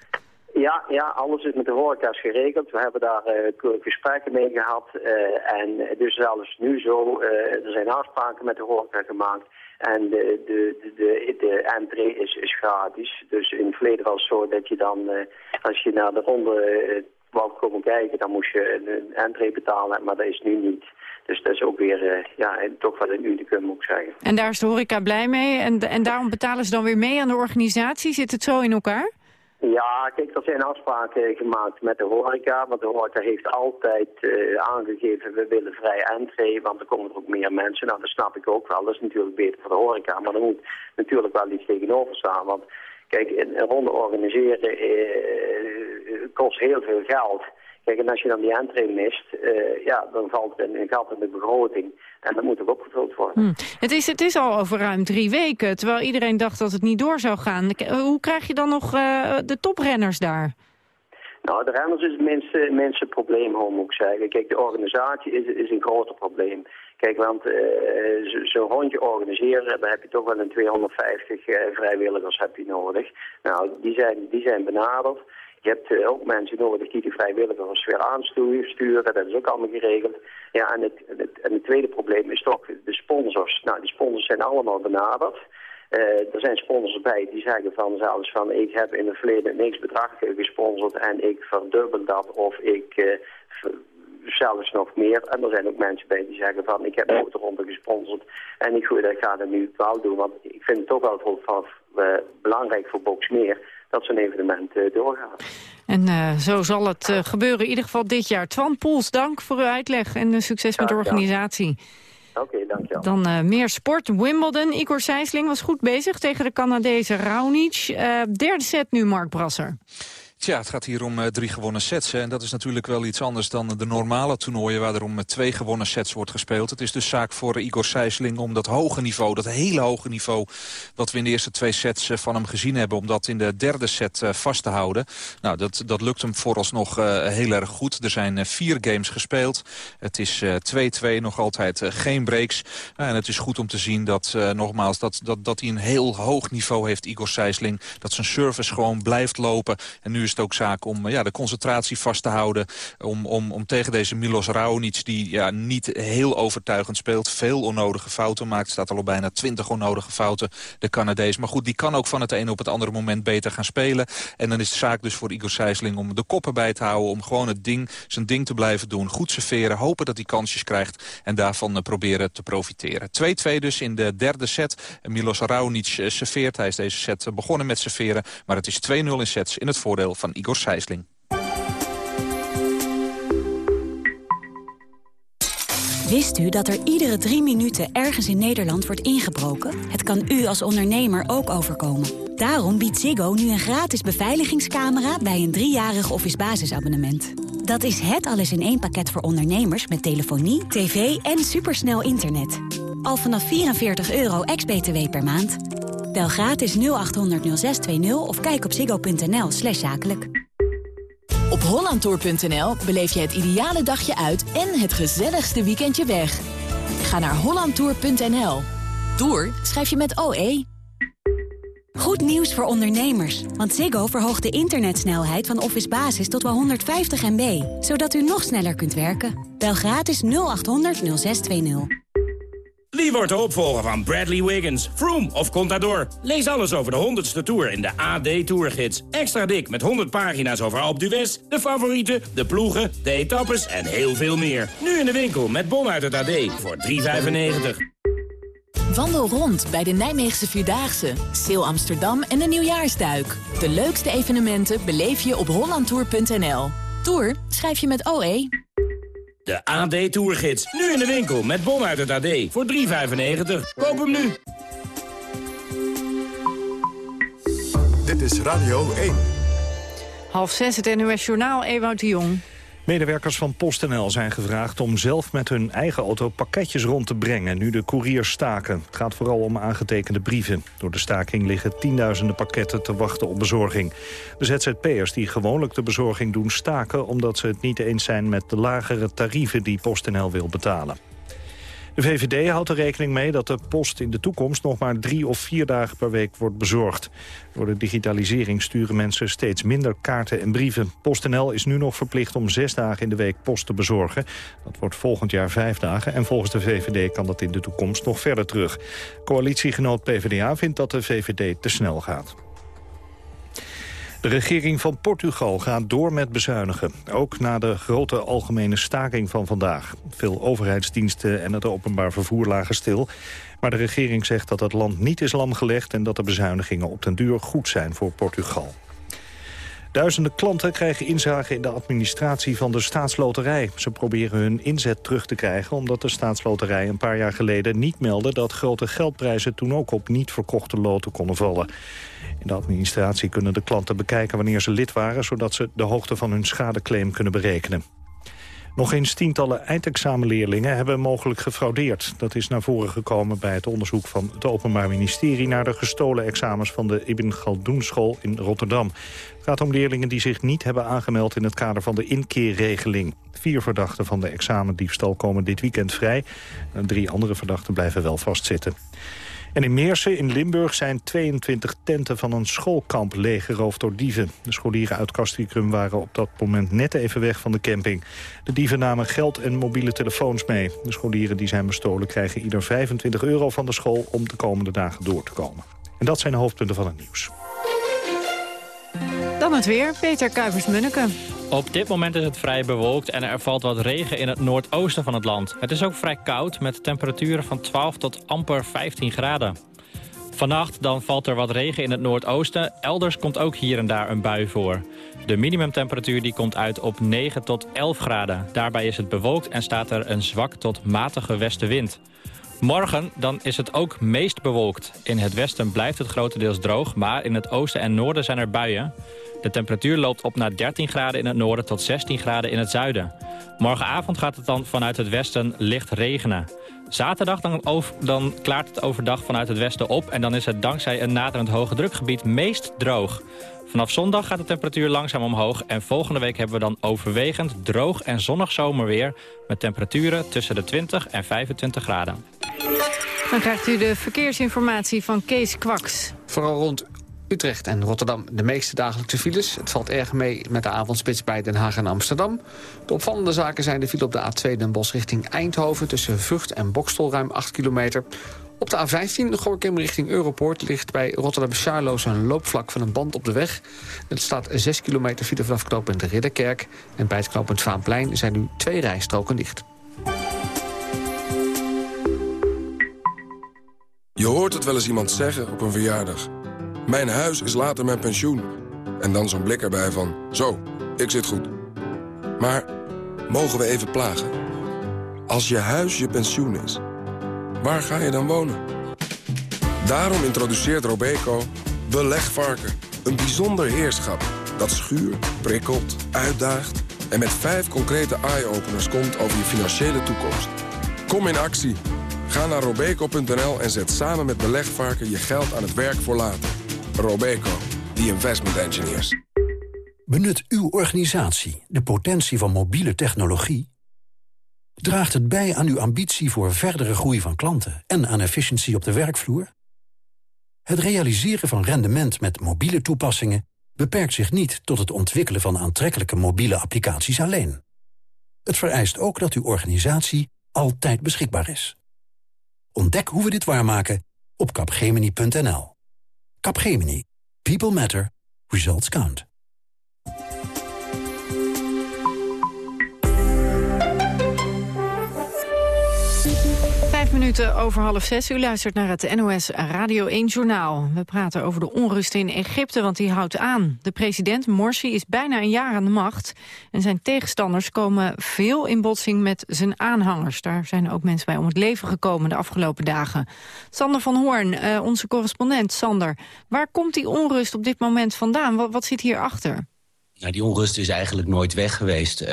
Ja, ja, alles is met de horeca's geregeld. We hebben daar uh, gesprekken mee gehad. Uh, en dus zelfs nu zo, uh, er zijn afspraken met de horeca gemaakt. En de, de, de, de, entree is, is gratis. Dus in het verleden was het zo dat je dan, als je naar de ronde wou komen kijken, dan moest je een, entree betalen. Maar dat is nu niet. Dus dat is ook weer uh, ja, toch wel een unicum, moet ik zeggen. En daar is de horeca blij mee? En, en daarom betalen ze dan weer mee aan de organisatie? Zit het zo in elkaar? Ja, kijk, er zijn afspraken gemaakt met de horeca. Want de horeca heeft altijd uh, aangegeven, we willen vrij entree, want er komen er ook meer mensen. Nou, dat snap ik ook wel. Dat is natuurlijk beter voor de horeca. Maar er moet natuurlijk wel iets tegenover staan. Want kijk, een, ronde organiseren uh, kost heel veel geld. Kijk, en als je dan die entree mist, uh, ja, dan valt er een gat in de begroting. En dat moet ook opgevuld worden. Hmm. Het, is, het is al over ruim drie weken, terwijl iedereen dacht dat het niet door zou gaan. Hoe krijg je dan nog uh, de toprenners daar? Nou, de renners is het minste, minste probleem, moet ik zeggen. Kijk, de organisatie is, is een groter probleem. Kijk, want uh, zo'n rondje organiseren, daar heb je toch wel een 250 vrijwilligers heb je nodig. Nou, die zijn, die zijn benaderd. Je hebt uh, ook mensen nodig die de vrijwilligers weer aansturen. Dat is ook allemaal geregeld. Ja, en het, het, en het tweede probleem is toch de sponsors. Nou, die sponsors zijn allemaal benaderd. Uh, er zijn sponsors bij die zeggen van zelfs van ik heb in het verleden niks bedrag gesponsord en ik verdubbel dat of ik uh, zelfs nog meer. En er zijn ook mensen bij die zeggen van ik heb ook de ronde gesponsord en ik, ik ga dat nu wel doen. Want ik vind het toch wel voor, belangrijk voor Boxmeer dat zo'n evenement uh, doorgaat. En uh, zo zal het uh, gebeuren, in ieder geval dit jaar. Twan Poels, dank voor uw uitleg en succes met de organisatie. Oké, okay, dankjewel. Dan meer sport. Wimbledon, Igor Sijsling was goed bezig tegen de Canadese Raonic. derde set nu, Mark Brasser. Tja, het gaat hier om uh, drie gewonnen sets. En dat is natuurlijk wel iets anders dan de normale toernooien... waar er om uh, twee gewonnen sets wordt gespeeld. Het is dus zaak voor uh, Igor Sijsling om dat hoge niveau... dat hele hoge niveau wat we in de eerste twee sets van hem gezien hebben... om dat in de derde set vast te houden. Nou, dat, dat lukt hem vooralsnog heel erg goed. Er zijn vier games gespeeld. Het is 2-2, nog altijd geen breaks. en het is goed om te zien dat, nogmaals, dat, dat, dat hij een heel hoog niveau heeft, Igor Sijsling. Dat zijn service gewoon blijft lopen. En nu is het ook zaak om ja, de concentratie vast te houden. Om, om, om tegen deze Milos Raonic, die ja, niet heel overtuigend speelt. Veel onnodige fouten maakt. Staat al op bijna 20 onnodige fouten, de Canadees. Maar goed, die kan ook van het ene op het andere moment beter gaan spelen. En dan is de zaak dus voor Igor Sijsling om de koppen bij te houden. Om gewoon het ding, zijn ding te blijven doen. Goed serveren, hopen dat hij kansjes krijgt. En daarvan uh, proberen te profiteren. 2-2 dus in de derde set. Milos Raonic uh, serveert. Hij is deze set begonnen met serveren. Maar het is 2-0 in sets in het voordeel van Igor Sijsling. Wist u dat er iedere drie minuten ergens in Nederland wordt ingebroken? Het kan u als ondernemer ook overkomen. Daarom biedt Ziggo nu een gratis beveiligingscamera... bij een driejarig office basisabonnement. Dat is het alles in één pakket voor ondernemers... met telefonie, tv en supersnel internet. Al vanaf 44 euro ex-BTW per maand. Bel gratis 0800 0620 of kijk op ziggo.nl slash zakelijk. Op hollandtour.nl beleef je het ideale dagje uit en het gezelligste weekendje weg. Ga naar hollandtour.nl. Tour schrijf je met OE. Goed nieuws voor ondernemers. Want Ziggo verhoogt de internetsnelheid van Office Basis tot wel 150 MB. Zodat u nog sneller kunt werken. Bel gratis 0800 0620. Wie wordt de opvolger van Bradley Wiggins, Froome of Contador? Lees alles over de 100ste Tour in de AD Tourgids. Extra dik met 100 pagina's over Alpe d'Huez, de favorieten, de ploegen, de etappes en heel veel meer. Nu in de winkel met bon uit het AD voor 3,95. Wandel rond bij de Nijmeegse Vierdaagse, Seel Amsterdam en de Nieuwjaarsduik. De leukste evenementen beleef je op hollandtour.nl. Tour schrijf je met OE. De AD Tourgids. Nu in de winkel met bon uit het AD voor 3,95. Koop hem nu. Dit is Radio 1. Half zes, het NOS Journaal, Ewout de Jong. Medewerkers van PostNL zijn gevraagd om zelf met hun eigen auto pakketjes rond te brengen, nu de couriers staken. Het gaat vooral om aangetekende brieven. Door de staking liggen tienduizenden pakketten te wachten op bezorging. De ZZP'ers die gewoonlijk de bezorging doen staken omdat ze het niet eens zijn met de lagere tarieven die PostNL wil betalen. De VVD houdt er rekening mee dat de post in de toekomst nog maar drie of vier dagen per week wordt bezorgd. Door de digitalisering sturen mensen steeds minder kaarten en brieven. PostNL is nu nog verplicht om zes dagen in de week post te bezorgen. Dat wordt volgend jaar vijf dagen en volgens de VVD kan dat in de toekomst nog verder terug. Coalitiegenoot PvdA vindt dat de VVD te snel gaat. De regering van Portugal gaat door met bezuinigen. Ook na de grote algemene staking van vandaag. Veel overheidsdiensten en het openbaar vervoer lagen stil. Maar de regering zegt dat het land niet is lamgelegd... en dat de bezuinigingen op den duur goed zijn voor Portugal. Duizenden klanten krijgen inzage in de administratie van de staatsloterij. Ze proberen hun inzet terug te krijgen omdat de staatsloterij een paar jaar geleden niet meldde dat grote geldprijzen toen ook op niet verkochte loten konden vallen. In de administratie kunnen de klanten bekijken wanneer ze lid waren... zodat ze de hoogte van hun schadeclaim kunnen berekenen. Nog eens tientallen eindexamenleerlingen hebben mogelijk gefraudeerd. Dat is naar voren gekomen bij het onderzoek van het Openbaar Ministerie... naar de gestolen examens van de Ibn Galdoen School in Rotterdam. Het gaat om leerlingen die zich niet hebben aangemeld... in het kader van de inkeerregeling. Vier verdachten van de examendiefstal komen dit weekend vrij. Drie andere verdachten blijven wel vastzitten. En in Meersen in Limburg zijn 22 tenten van een schoolkamp leeggeroofd door dieven. De scholieren uit Castricum waren op dat moment net even weg van de camping. De dieven namen geld en mobiele telefoons mee. De scholieren die zijn bestolen krijgen ieder 25 euro van de school om de komende dagen door te komen. En dat zijn de hoofdpunten van het nieuws. Dan het weer, Peter Kuipers-Munneke. Op dit moment is het vrij bewolkt en er valt wat regen in het noordoosten van het land. Het is ook vrij koud met temperaturen van 12 tot amper 15 graden. Vannacht dan valt er wat regen in het noordoosten. Elders komt ook hier en daar een bui voor. De minimumtemperatuur die komt uit op 9 tot 11 graden. Daarbij is het bewolkt en staat er een zwak tot matige westenwind. Morgen dan is het ook meest bewolkt. In het westen blijft het grotendeels droog, maar in het oosten en noorden zijn er buien. De temperatuur loopt op naar 13 graden in het noorden tot 16 graden in het zuiden. Morgenavond gaat het dan vanuit het westen licht regenen. Zaterdag dan, over, dan klaart het overdag vanuit het westen op... en dan is het dankzij een naderend hoge drukgebied meest droog. Vanaf zondag gaat de temperatuur langzaam omhoog... en volgende week hebben we dan overwegend droog en zonnig zomerweer... met temperaturen tussen de 20 en 25 graden. Dan krijgt u de verkeersinformatie van Kees Kwaks. Vooral rond Utrecht en Rotterdam de meeste dagelijkse files. Het valt erg mee met de avondspits bij Den Haag en Amsterdam. De opvallende zaken zijn de file op de A2 Den Bosch richting Eindhoven... tussen Vught en Bokstel ruim 8 kilometer. Op de A15 Gorkum richting Europoort ligt bij Rotterdam-Charloes... een loopvlak van een band op de weg. Het staat 6 kilometer file vanaf knooppunt Ridderkerk. En bij het knooppunt Vaanplein zijn nu twee rijstroken dicht. Je hoort het wel eens iemand zeggen op een verjaardag. Mijn huis is later mijn pensioen. En dan zo'n blik erbij van, zo, ik zit goed. Maar mogen we even plagen? Als je huis je pensioen is, waar ga je dan wonen? Daarom introduceert Robeco Belegvarken. Een bijzonder heerschap dat schuurt, prikkelt, uitdaagt... en met vijf concrete eye-openers komt over je financiële toekomst. Kom in actie. Ga naar robeco.nl en zet samen met Belegvarken je geld aan het werk voor later. Robeco, the investment engineers. Benut uw organisatie de potentie van mobiele technologie? Draagt het bij aan uw ambitie voor verdere groei van klanten en aan efficiëntie op de werkvloer? Het realiseren van rendement met mobiele toepassingen beperkt zich niet tot het ontwikkelen van aantrekkelijke mobiele applicaties alleen. Het vereist ook dat uw organisatie altijd beschikbaar is. Ontdek hoe we dit waarmaken op capgemini.nl. Capgemini. People matter. Results count. Minuten over half zes. U luistert naar het NOS Radio 1 Journaal. We praten over de onrust in Egypte, want die houdt aan. De president Morsi is bijna een jaar aan de macht. En zijn tegenstanders komen veel in botsing met zijn aanhangers. Daar zijn ook mensen bij om het leven gekomen de afgelopen dagen. Sander van Hoorn, eh, onze correspondent. Sander, waar komt die onrust op dit moment vandaan? Wat, wat zit hierachter? Nou, die onrust is eigenlijk nooit weg geweest. Uh,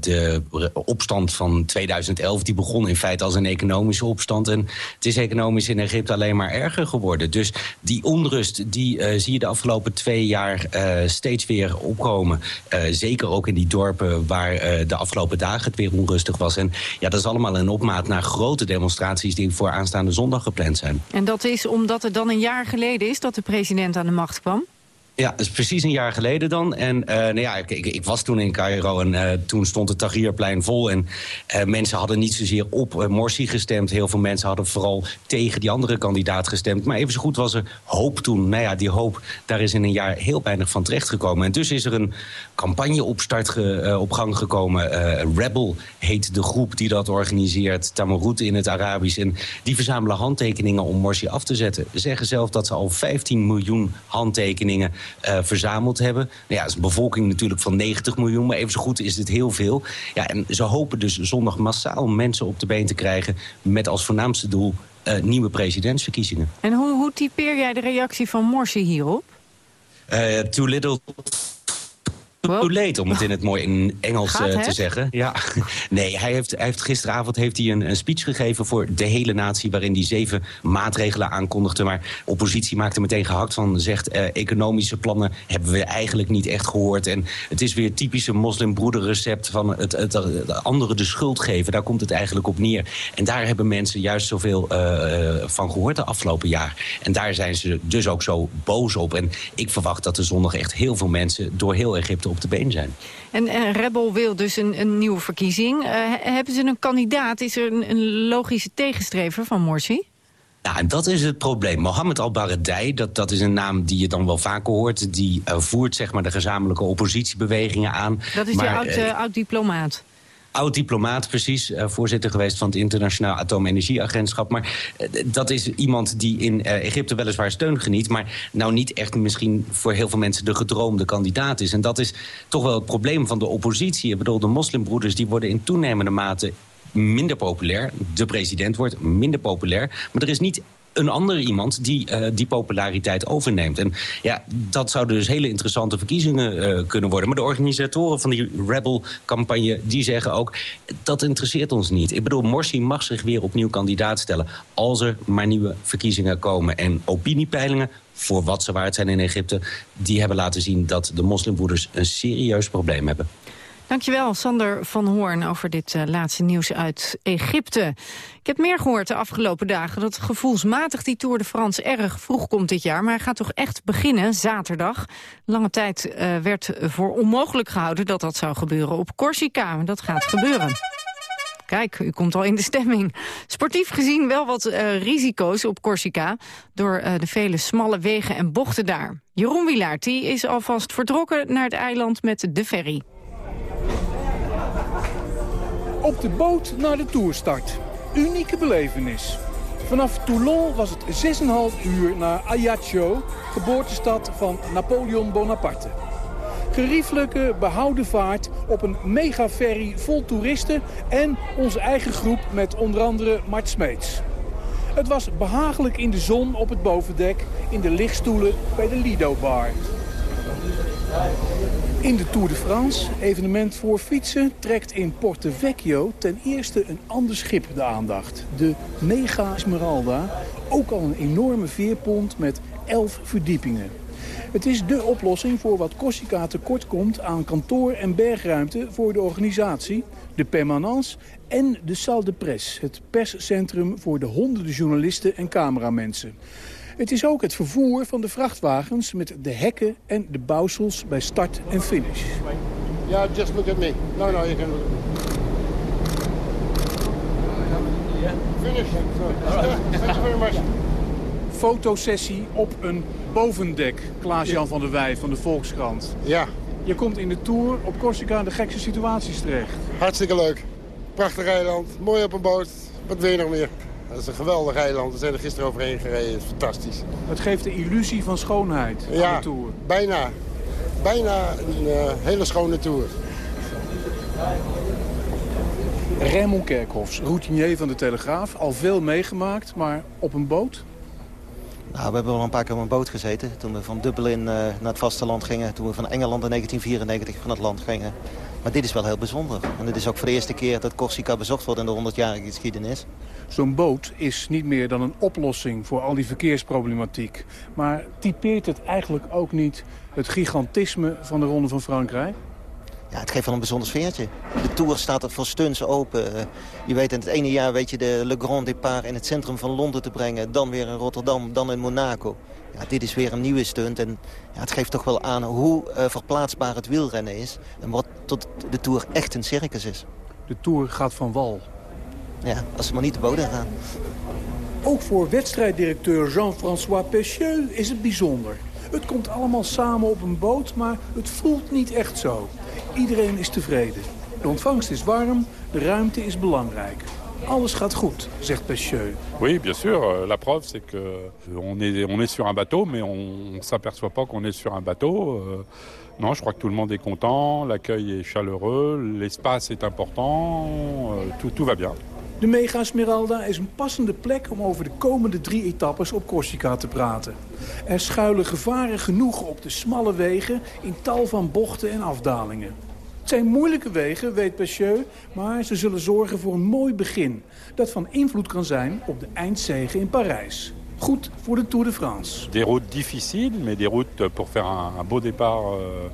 de opstand van 2011 die begon in feite als een economische opstand. En het is economisch in Egypte alleen maar erger geworden. Dus die onrust die, uh, zie je de afgelopen twee jaar uh, steeds weer opkomen. zeker ook in die dorpen waar de afgelopen dagen het weer onrustig was. En ja, dat is allemaal een opmaat naar grote demonstraties... die voor aanstaande zondag gepland zijn. En dat is omdat het dan een jaar geleden is dat de president aan de macht kwam? Ja, dat is precies een jaar geleden dan. En uh, nou ja, ik, ik, ik, was toen in Cairo en uh, toen stond het Tahrirplein vol. En uh, mensen hadden niet zozeer op Morsi gestemd. Heel veel mensen hadden vooral tegen die andere kandidaat gestemd. Maar even zo goed was er hoop toen. Nou ja, die hoop, daar is in een jaar heel weinig van terechtgekomen. En dus is er een campagne op, start ge, op gang gekomen. Rebel heet de groep die dat organiseert. Tamarut in het Arabisch. En die verzamelen handtekeningen om Morsi af te zetten. Ze zeggen zelf dat ze al 15 miljoen handtekeningen uh, verzameld hebben. Nou ja, het is een bevolking natuurlijk van 90 miljoen, maar even zo goed is dit heel veel. Ja, en ze hopen dus zondag massaal mensen op de been te krijgen... met als voornaamste doel nieuwe presidentsverkiezingen. En hoe, hoe typeer jij de reactie van Morsi hierop? Too little too late, om het in het mooi in Engels Gaat, te zeggen. Ja. Nee, hij heeft, hij heeft gisteravond heeft hij een, een, speech gegeven voor de hele natie... waarin hij zeven maatregelen aankondigde. Maar oppositie maakte meteen gehakt van... zegt eh, economische plannen hebben we eigenlijk niet echt gehoord. En het is weer typische moslimbroederrecept van het, het, het, anderen de schuld geven. Daar komt het eigenlijk op neer. En daar hebben mensen juist zoveel uh, van gehoord de afgelopen jaar. En daar zijn ze dus ook zo boos op. En ik verwacht dat er zondag echt heel veel mensen door heel Egypte op de been zijn. En, en Rebel wil dus een, een nieuwe verkiezing. Uh, hebben ze een kandidaat? Is er een, een logische tegenstrever van Morsi? Ja, en dat is het probleem. Mohammed al-Baradei, dat, dat is een naam die je dan wel vaker hoort... die uh, voert zeg maar, de gezamenlijke oppositiebewegingen aan. Dat is maar, de uh, oud-diplomaat oud-diplomaat precies, uh, voorzitter geweest van het Internationaal Atoomenergieagentschap. Maar uh, dat is iemand die in uh, Egypte weliswaar steun geniet... maar nou niet echt misschien voor heel veel mensen de gedroomde kandidaat is. En dat is toch wel het probleem van de oppositie. Ik bedoel, de moslimbroeders die worden in toenemende mate minder populair. De president wordt minder populair. Maar er is niet een ander iemand die uh, die populariteit overneemt. En ja, dat zouden dus hele interessante verkiezingen uh, kunnen worden. Maar de organisatoren van die Rebel-campagne, die zeggen ook... dat interesseert ons niet. Ik bedoel, Morsi mag zich weer opnieuw kandidaat stellen... als er maar nieuwe verkiezingen komen. En opiniepeilingen voor wat ze waard zijn in Egypte... die hebben laten zien dat de moslimbroeders een serieus probleem hebben. Dankjewel, Sander van Hoorn, over dit uh, laatste nieuws uit Egypte. Ik heb meer gehoord de afgelopen dagen dat gevoelsmatig die Tour de France erg vroeg komt dit jaar. Maar hij gaat toch echt beginnen, zaterdag. Lange tijd uh, werd voor onmogelijk gehouden dat dat zou gebeuren op Corsica. Dat gaat gebeuren. Kijk, u komt al in de stemming. Sportief gezien wel wat uh, risico's op Corsica... door de vele smalle wegen en bochten daar. Jeroen Wilaert is alvast vertrokken naar het eiland met de ferry. Op de boot naar de toerstart. Unieke belevenis. Vanaf Toulon was het 6,5 uur naar Ajaccio, geboortestad van Napoleon Bonaparte. Geriefelijke, behouden vaart op een megaferry vol toeristen... en onze eigen groep met onder andere Mart Smeets. Het was behagelijk in de zon op het bovendek... in de lichtstoelen bij de Lido Bar. In de Tour de France, evenement voor fietsen, trekt in Porto Vecchio ten eerste een ander schip de aandacht. De Mega Esmeralda, ook al een enorme veerpont met 11 verdiepingen. Het is dé oplossing voor wat Corsica tekort komt aan kantoor- en bergruimte voor de organisatie, de permanence en de salle de presse, het perscentrum voor de honderden journalisten en cameramensen. Het is ook het vervoer van de vrachtwagens met de hekken en de bouwsels bij start en finish. Yeah, just look at me. No, no, you can look. Finish. Thank you very much. Fotosessie op een bovendek, Klaas-Jan van der Wij van de Volkskrant. Ja. Je komt in de Tour op Corsica de gekste situaties terecht. Hartstikke leuk. Prachtig eiland, mooi op een boot. Wat wil je nog meer? Dat is een geweldig eiland. We zijn er gisteren overheen gereden. Het is fantastisch. Het geeft de illusie van schoonheid aan Ja, de Tour. bijna. Bijna een eh, hele schone Tour. Raymond Kerkhoffs, routinier van de Telegraaf. Al veel meegemaakt, maar op een boot? Nou, we hebben wel een paar keer op een boot gezeten. Toen we van Dublin eh, naar het vasteland gingen. Toen we van Engeland in 1994 van het land gingen. Maar dit is wel heel bijzonder. En het is ook voor de eerste keer dat Corsica bezocht wordt in de 100-jarige geschiedenis. Zo'n boot is niet meer dan een oplossing voor al die verkeersproblematiek. Maar typeert het eigenlijk ook niet het gigantisme van de Ronde van Frankrijk? Ja, het geeft wel een bijzonder sfeertje. De Tour staat er voor stunts open. Eh, je weet in het ene jaar weet je de Le Grand Départ in het centrum van Londen te brengen. Dan weer in Rotterdam, dan in Monaco. Ja, dit is weer een nieuwe stunt. En ja, het geeft toch wel aan hoe eh, verplaatsbaar het wielrennen is. En wat tot de Tour echt een circus is. De Tour gaat van wal. Ja, als ze maar niet de bodem gaan. Ook voor wedstrijddirecteur Jean-François Pecheux is het bijzonder. Het komt allemaal samen op een boot, maar het voelt niet echt zo. Iedereen is tevreden. De ontvangst is warm, de ruimte is belangrijk. Alles gaat goed, zegt Pecheux. Oui, bien sûr. Euh, La preuve, c'est que euh, on est, on est sur un bateau, mais on ne s'aperçoit pas qu'on est sur un bateau. Euh, non, je crois que tout le monde est content, l'accueil est chaleureux, l'espace est important, tout, tout va bien. De Mega Smeralda is een passende plek om over de komende drie etappes op Corsica te praten. Er schuilen gevaren genoeg op de smalle wegen in tal van bochten en afdalingen. Het zijn moeilijke wegen, weet Pecheux, maar ze zullen zorgen voor een mooi begin... dat van invloed kan zijn op de eindzege in Parijs. Goed voor de Tour de France. Des routes difficiles, mais des routes pour faire un, beau départ euh,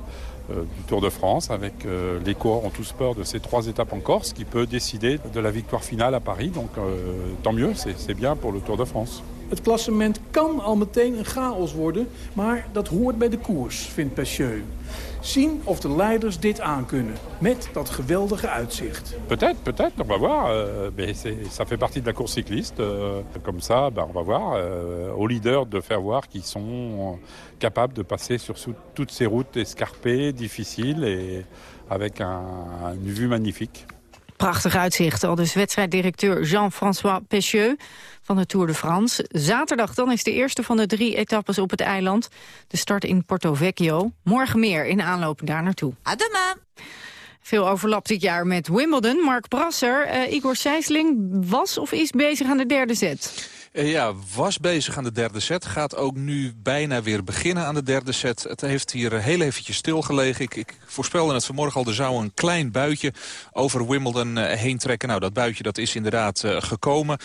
du Tour de France. Avec euh, les coureurs ont tous peur de ces trois étapes en Corse, qui peut décider de la victoire finale à Paris. Donc euh, tant mieux, c'est bien pour le Tour de France. Het klassement kan al meteen een chaos worden, maar dat hoort bij de koers, vindt Pecheux. Zien of de leiders dit aankunnen, met dat geweldige uitzicht. Peut-être, peut-être, on va voir. euh, mais c'est- ça fait partie de la course cycliste. euh, comme ça, ben, on va voir euh, aux leaders de faire voir qu'ils sont euh, capables de passer sur toutes ces routes escarpées, difficiles et avec un- une vue magnifique. Prachtig uitzicht, al dus wedstrijddirecteur Jean-François Pecheux van de Tour de France. Zaterdag dan is de eerste van de drie etappes op het eiland. De start in Porto Vecchio. Morgen meer in aanloop daar naartoe. Adema. Veel overlap dit jaar met Wimbledon. Mark Brasser, eh, Igor Sijsling was of is bezig aan de derde set. Eh, ja, was bezig aan de derde set. Gaat ook nu bijna weer beginnen aan de derde set. Het heeft hier heel eventjes stilgelegen. Ik, ik voorspelde het vanmorgen al. Er zou een klein buitje over Wimbledon eh, heen trekken. Nou, dat buitje dat is inderdaad eh, gekomen.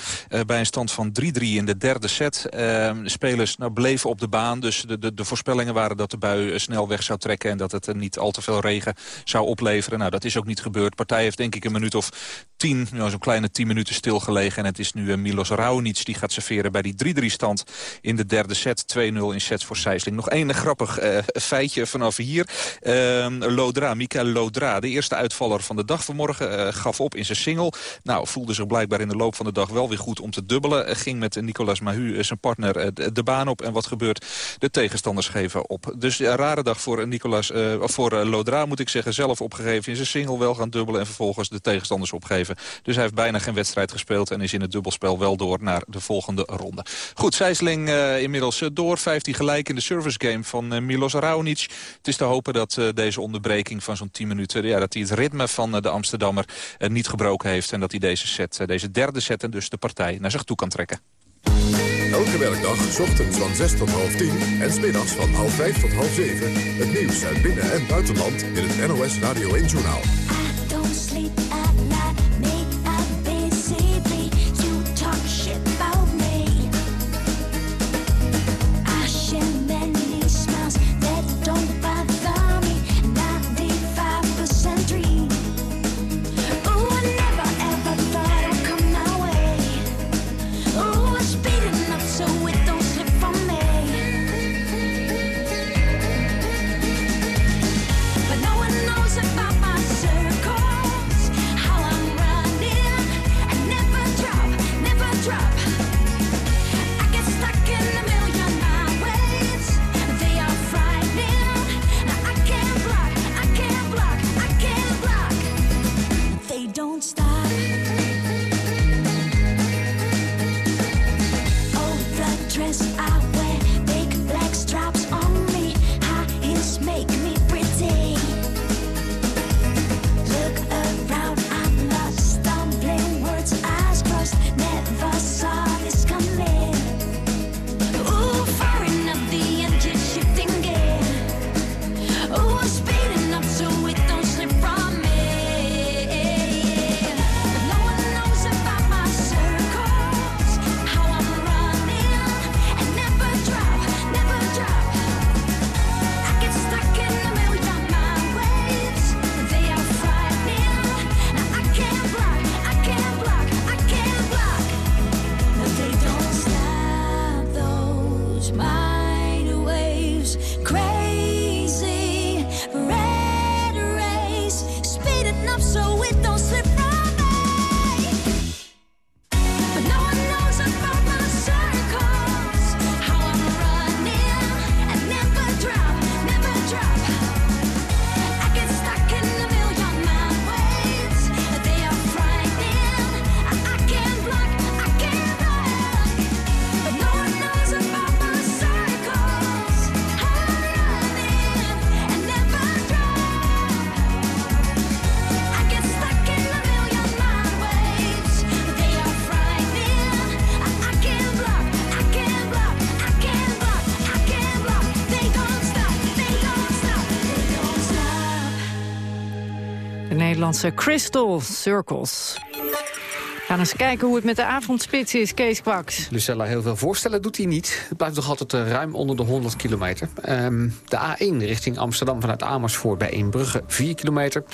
Bij een stand van 3-3 in de derde set. Eh, de spelers nou, bleven op de baan. Dus de, de, de voorspellingen waren dat de bui snel weg zou trekken. En dat het eh, niet al te veel regen zou opleveren. Nou, dat is ook niet gebeurd. De partij heeft denk ik een minuut of tien, nou, zo'n kleine tien minuten stilgelegen. En het is nu eh, Milos Raonic die gaat serveren bij die 3-3 stand in de derde set. 2-0 in sets voor Sijsling. Nog één grappig eh, feitje vanaf hier. Ehm, Lodra, Mikael Lodra, de eerste uitvaller van de dag vanmorgen, eh, gaf op in zijn single. Nou, voelde zich blijkbaar in de loop van de dag wel weer goed om te dubbelen. Ging met Nicolas Mahu, zijn partner, de, baan op. En wat gebeurt? De tegenstanders geven op. Dus ja, rare dag voor, Nicolas, voor Lodra, moet ik zeggen. Zelf opgegeven in zijn single, wel gaan dubbelen en vervolgens de tegenstanders opgeven. Dus hij heeft bijna geen wedstrijd gespeeld en is in het dubbelspel wel door naar de volgende ronde. Goed, Sijsling eh, inmiddels eh, door. 15 gelijk in de service game van eh, Milos Raonic. Het is te hopen dat eh, deze onderbreking van zo'n 10 minuten... Ja, dat hij het ritme van de Amsterdammer niet gebroken heeft... en dat hij deze, set, deze derde set en dus de partij naar zich toe kan trekken. Elke werkdag, ochtends van 6 tot half 10 en smiddags van half 5 tot half 7. Het nieuws uit binnen- en buitenland in het NOS Radio 1-journaal. stop. Crystal Circles. We gaan eens kijken hoe het met de avondspits is, Kees Kwaks. Lucella, heel veel voorstellen doet hij niet. Het blijft nog altijd eh, ruim onder de 100 kilometer. Ehm, de A1 richting Amsterdam vanuit Amersfoort bij Eembrugge 4 kilometer.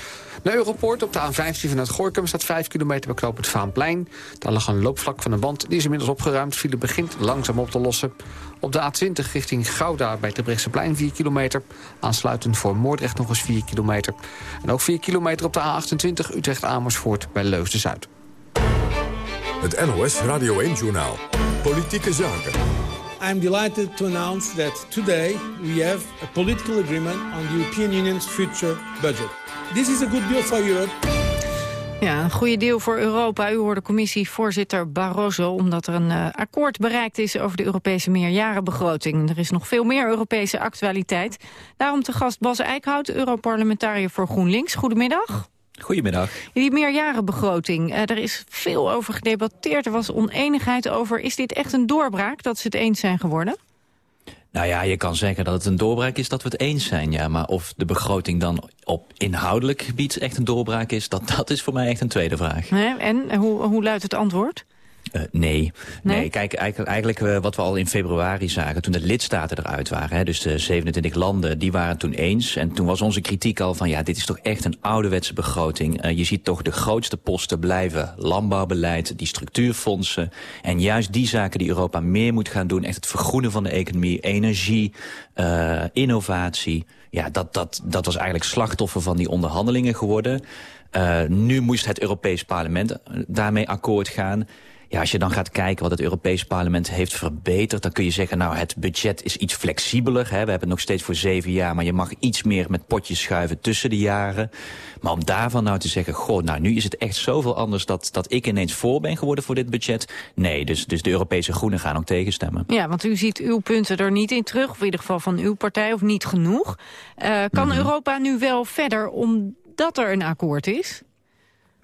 Naar Europoort op de A15 vanuit Gorkum staat 5 kilometer bij knoop het Vaanplein. Daar lag een loopvlak van een band, die is inmiddels opgeruimd. File begint langzaam op te lossen. Op de A20 richting Gouda bij Terbrechtseplein 4 kilometer. Aansluitend voor Moordrecht nog eens 4 kilometer. En ook 4 kilometer op de A28 Utrecht-Amersfoort bij Leusden-Zuid. Het NOS Radio 1-journaal. Politieke zaken. I'm delighted to announce that today we have a political agreement on the European Union's future budget. This is a good deal for Europe. Ja, een goede deal voor Europa. U hoorde commissievoorzitter Barroso... omdat er een uh, akkoord bereikt is over de Europese meerjarenbegroting. Er is nog veel meer Europese actualiteit. Daarom te gast Bas Eickhout, Europarlementariër voor GroenLinks. Goedemiddag. Goedemiddag. Die meerjarenbegroting, uh, er is veel over gedebatteerd. Er was oneenigheid over. Is dit echt een doorbraak dat ze het eens zijn geworden? Nou ja, je kan zeggen dat het een doorbraak is dat we het eens zijn. Ja. Maar of de begroting dan op inhoudelijk gebied echt een doorbraak is... dat, dat is voor mij echt een tweede vraag. En hoe, hoe luidt het antwoord? Uh, nee. nee. nee. kijk, eigenlijk, eigenlijk uh, wat we al in februari zagen... toen de lidstaten eruit waren, hè, dus de 27 landen... die waren toen eens. En toen was onze kritiek al van... ja, dit is toch echt een ouderwetse begroting. Uh, je ziet toch de grootste posten blijven. Landbouwbeleid, die structuurfondsen. En juist die zaken die Europa meer moet gaan doen... echt het vergroenen van de economie, energie, innovatie... ja, dat, dat, dat was eigenlijk slachtoffer van die onderhandelingen geworden... nu moest het Europees Parlement daarmee akkoord gaan... Ja, als je dan gaat kijken wat het Europees Parlement heeft verbeterd... dan kun je zeggen, nou, het budget is iets flexibeler. Hè. We hebben het nog steeds voor zeven jaar... maar je mag iets meer met potjes schuiven tussen de jaren. Maar om daarvan nou te zeggen... goh, nou, nu is het echt zoveel anders... dat, dat ik ineens voor ben geworden voor dit budget. Nee, dus, dus de Europese Groenen gaan ook tegenstemmen. Ja, want u ziet uw punten er niet in terug... of in ieder geval van uw partij, of niet genoeg. Uh, kan mm -hmm. Europa nu wel verder omdat er een akkoord is?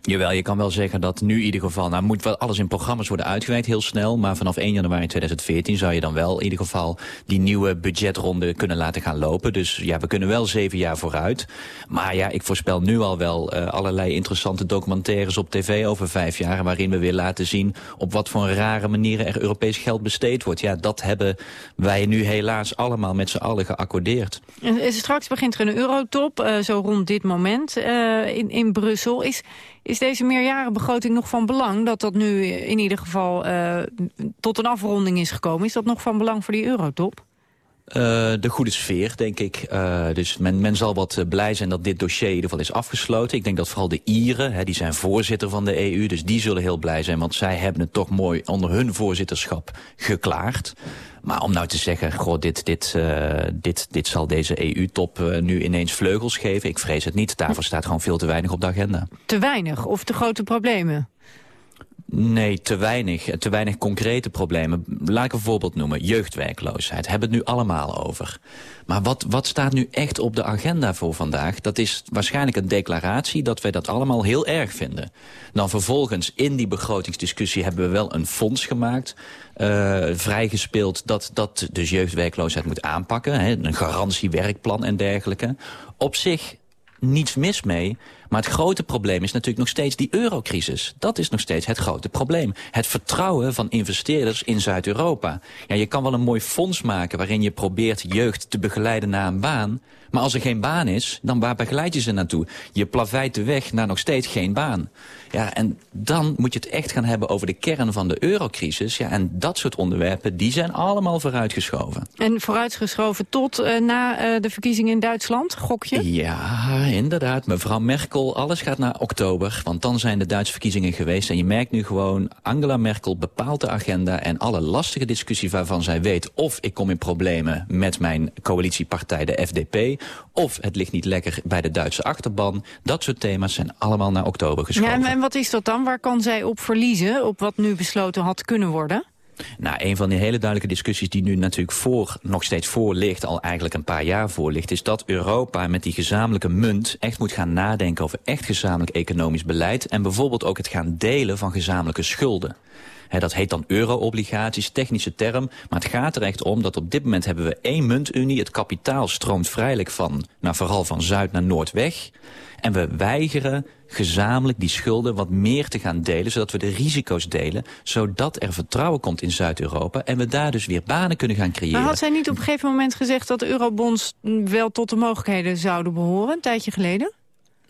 Jawel, je kan wel zeggen dat nu in ieder geval... nou moet wel alles in programma's worden uitgewerkt heel snel... maar vanaf 1 januari 2014 zou je dan wel in ieder geval... die nieuwe budgetronde kunnen laten gaan lopen. Dus ja, we kunnen wel zeven jaar vooruit. Maar ja, ik voorspel nu al wel uh, allerlei interessante documentaires op tv over vijf jaar... waarin we weer laten zien op wat voor rare manieren er Europees geld besteed wordt. Ja, dat hebben wij nu helaas allemaal met z'n allen geaccordeerd. En straks begint er een eurotop, uh, zo rond dit moment in, in Brussel. Is... Is deze meerjarenbegroting nog van belang? Dat dat nu in ieder geval uh, tot een afronding is gekomen. Is dat nog van belang voor die eurotop? Uh, de goede sfeer, denk ik. Uh, dus men, men zal wat blij zijn dat dit dossier in ieder geval is afgesloten. Ik denk dat vooral de Ieren, hè, die zijn voorzitter van de EU... dus die zullen heel blij zijn, want zij hebben het toch mooi onder hun voorzitterschap geklaard. Maar om nou te zeggen, goh, dit, dit, dit, dit zal deze EU-top nu ineens vleugels geven... ik vrees het niet. Daarvoor staat gewoon veel te weinig op de agenda. Te weinig of te grote problemen? Nee, te weinig. Te weinig concrete problemen. Laat ik een voorbeeld noemen. Jeugdwerkloosheid. Hebben we het nu allemaal over. Maar wat, wat staat nu echt op de agenda voor vandaag? Dat is waarschijnlijk een declaratie dat wij dat allemaal heel erg vinden. Dan vervolgens in die begrotingsdiscussie hebben we wel een fonds gemaakt... Uh, vrijgespeeld dat, dat dus jeugdwerkloosheid moet aanpakken. Hè, een garantiewerkplan en dergelijke. Op zich niets mis mee. Maar het grote probleem is natuurlijk nog steeds die eurocrisis. Dat is nog steeds het grote probleem. Het vertrouwen van investeerders in Zuid-Europa. Ja, je kan wel een mooi fonds maken waarin je probeert jeugd te begeleiden naar een baan. Maar als er geen baan is, dan waar begeleid je ze naartoe? Je plaveit de weg naar nog steeds geen baan. Ja, en dan moet je het echt gaan hebben over de kern van de eurocrisis. Ja, en dat soort onderwerpen, die zijn allemaal vooruitgeschoven. En vooruitgeschoven tot uh, na uh, de verkiezingen in Duitsland, gok je? Ja, inderdaad. Mevrouw Merkel, alles gaat naar oktober. Want dan zijn de Duitse verkiezingen geweest. En je merkt nu gewoon, Angela Merkel bepaalt de agenda... en alle lastige discussies waarvan zij weet... of ik kom in problemen met mijn coalitiepartij, de FDP... of het ligt niet lekker bij de Duitse achterban. Dat soort thema's zijn allemaal naar oktober geschoven. Ja, en wat is dat dan? Waar kan zij op verliezen? Op wat nu besloten had kunnen worden? Nou, een van die hele duidelijke discussies die nu natuurlijk voor, nog steeds voor ligt, al eigenlijk een paar jaar voor ligt, is dat Europa met die gezamenlijke munt echt moet gaan nadenken over echt gezamenlijk economisch beleid en bijvoorbeeld ook het gaan delen van gezamenlijke schulden. Dat heet dan euro-obligaties, technische term. Maar het gaat er echt om dat op dit moment hebben we één muntunie. Het kapitaal stroomt vrijelijk van, nou, vooral van zuid naar noord weg. En we weigeren gezamenlijk die schulden wat meer te gaan delen... zodat we de risico's delen, zodat er vertrouwen komt in Zuid-Europa... en we daar dus weer banen kunnen gaan creëren. Maar had zij niet op een gegeven moment gezegd dat eurobonds wel tot de mogelijkheden zouden behoren, een tijdje geleden?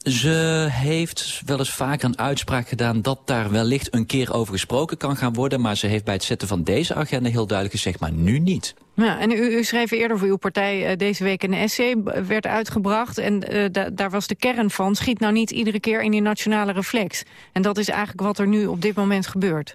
Ze heeft wel eens vaker een uitspraak gedaan dat daar wellicht een keer over gesproken kan gaan worden. Maar ze heeft bij het zetten van deze agenda heel duidelijk gezegd, maar nu niet. Ja, en u, u schreef eerder voor uw partij eh, deze week een essay, werd uitgebracht. En eh, da- daar was de kern van, schiet nou niet iedere keer in die nationale reflex. En dat is eigenlijk wat er nu op dit moment gebeurt.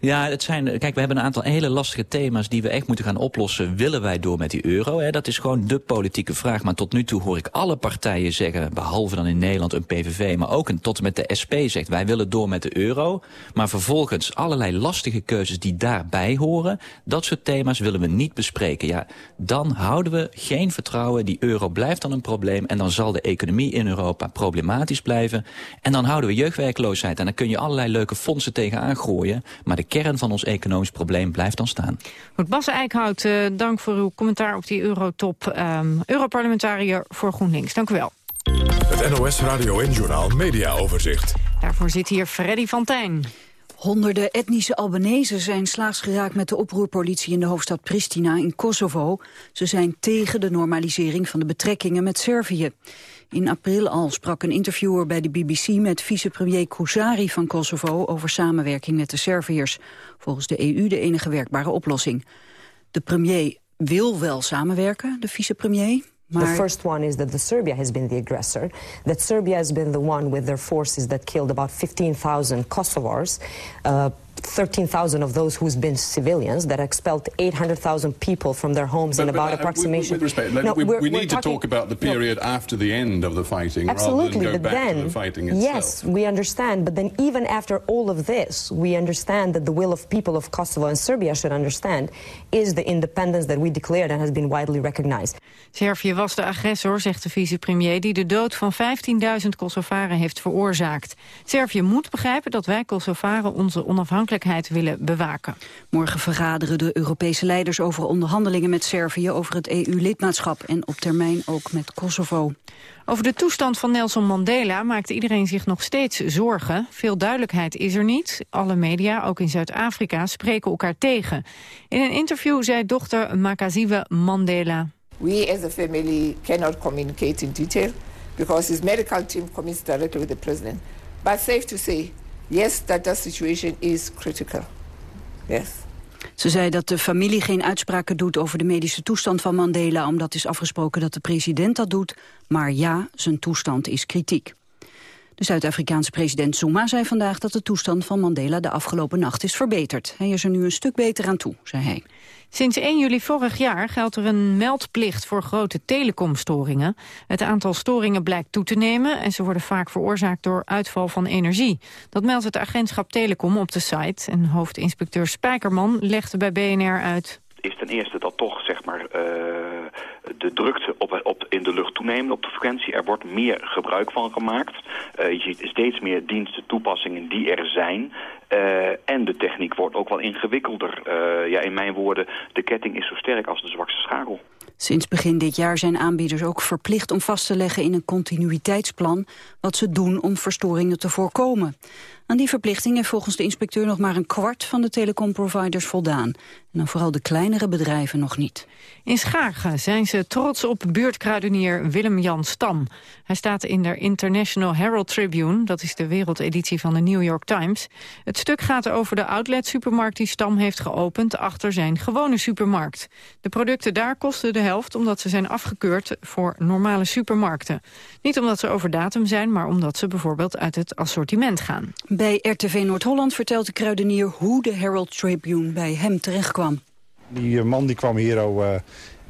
Ja, het zijn, kijk, we hebben een aantal hele lastige thema's die we echt moeten gaan oplossen. Willen wij door met die euro? Hè? Dat is gewoon de politieke vraag. Maar tot nu toe hoor ik alle partijen zeggen, behalve dan in Nederland een PVV, maar ook een, tot en met de SP zegt, wij willen door met de euro. Maar vervolgens allerlei lastige keuzes die daarbij horen, dat soort thema's willen we niet bespreken. Ja, dan houden we geen vertrouwen. Die euro blijft dan een probleem en dan zal de economie in Europa problematisch blijven. En dan houden we jeugdwerkloosheid en dan kun je allerlei leuke fondsen tegenaan gooien. Maar de kern van ons economisch probleem blijft dan staan. Goed, Bas Eickhout, eh, dank voor uw commentaar op die eurotop. ehm Europarlementariër voor GroenLinks. Dank u wel. Het NOS Radio en Journaal Media Overzicht. Daarvoor zit hier Freddy van Tijn. Honderden etnische Albanese zijn slaags geraakt met de oproerpolitie in de hoofdstad Pristina in Kosovo. Ze zijn tegen de normalisering van de betrekkingen met Servië. In april al sprak een interviewer bij de BBC met vicepremier Kousari van Kosovo over samenwerking met de Serviërs. Volgens de EU de enige werkbare oplossing. De premier wil wel samenwerken, de vicepremier, The maar first one is that the Serbia has been the aggressor, that Serbia has been the one with their forces that killed about 15,000 Kosovars, uh, 13,000 of those who's been civilians, that expelled 800,000 people from their homes in But- but, about uh, approximation. With, with respect, No, we, we need to talking- talk about the period after the end of the fighting Absolutely, rather than go but back then, to the fighting itself. yes, we understand. But then, even after all of this, we understand that the will of people of Kosovo and Serbia should understand is the independence that we declared and has been widely recognized. Servië was de agressor, zegt de vicepremier... die de dood van 15.000 Kosovaren heeft veroorzaakt. Servië moet begrijpen dat wij Kosovaren onze onafhankelijkheid willen bewaken. Morgen vergaderen de Europese leiders over onderhandelingen met Servië over het EU-lidmaatschap en op termijn ook met Kosovo. Over de toestand van Nelson Mandela maakt iedereen zich nog steeds zorgen. Veel duidelijkheid is er niet. Alle media, ook in Zuid-Afrika, spreken elkaar tegen. In een interview zei dochter Makaziwe Mandela... We as a family cannot communicate in detail because his medical team commits directly with the president. But safe to say, yes, that that situation is critical. Yes. Ze zei dat de familie geen uitspraken doet over de medische toestand van Mandela... omdat is afgesproken dat de president dat doet. Maar ja, zijn toestand is kritiek. De Zuid-Afrikaanse president Zuma zei vandaag dat de toestand van Mandela de afgelopen nacht is verbeterd. Hij is er nu een stuk beter aan toe, zei hij. Sinds 1 juli vorig jaar geldt er een meldplicht voor grote telecomstoringen. Het aantal storingen blijkt toe te nemen en ze worden vaak veroorzaakt door uitval van energie. Dat meldt het agentschap Telecom op de site. En hoofdinspecteur Spijkerman legde bij BNR uit is ten eerste dat toch zeg maar, eh, de drukte op, op, in de lucht toeneemt op de frequentie. Er wordt meer gebruik van gemaakt. Eh, je ziet steeds meer diensten, toepassingen die er zijn. Eh, en de techniek wordt ook wel ingewikkelder. Eh, ja, in mijn woorden, de ketting is zo sterk als de zwakste schakel. Sinds begin dit jaar zijn aanbieders ook verplicht om vast te leggen in een continuïteitsplan wat ze doen om verstoringen te voorkomen. Aan die verplichting heeft volgens de inspecteur nog maar een kwart van de telecomproviders voldaan. En dan vooral de kleinere bedrijven nog niet. In Schagen zijn ze trots op buurtkruidenier Willem-Jan Stam. Hij staat in de International Herald Tribune, dat is de wereldeditie van de New York Times. Het stuk gaat over de outlet-supermarkt die Stam heeft geopend achter zijn gewone supermarkt. De producten daar kosten de helft omdat ze zijn afgekeurd voor normale supermarkten. Niet omdat ze over datum zijn, maar omdat ze bijvoorbeeld uit het assortiment gaan. Bij RTV Noord-Holland vertelt de kruidenier hoe de Herald Tribune bij hem terechtkwam. Die eh, man die kwam hier al, eh,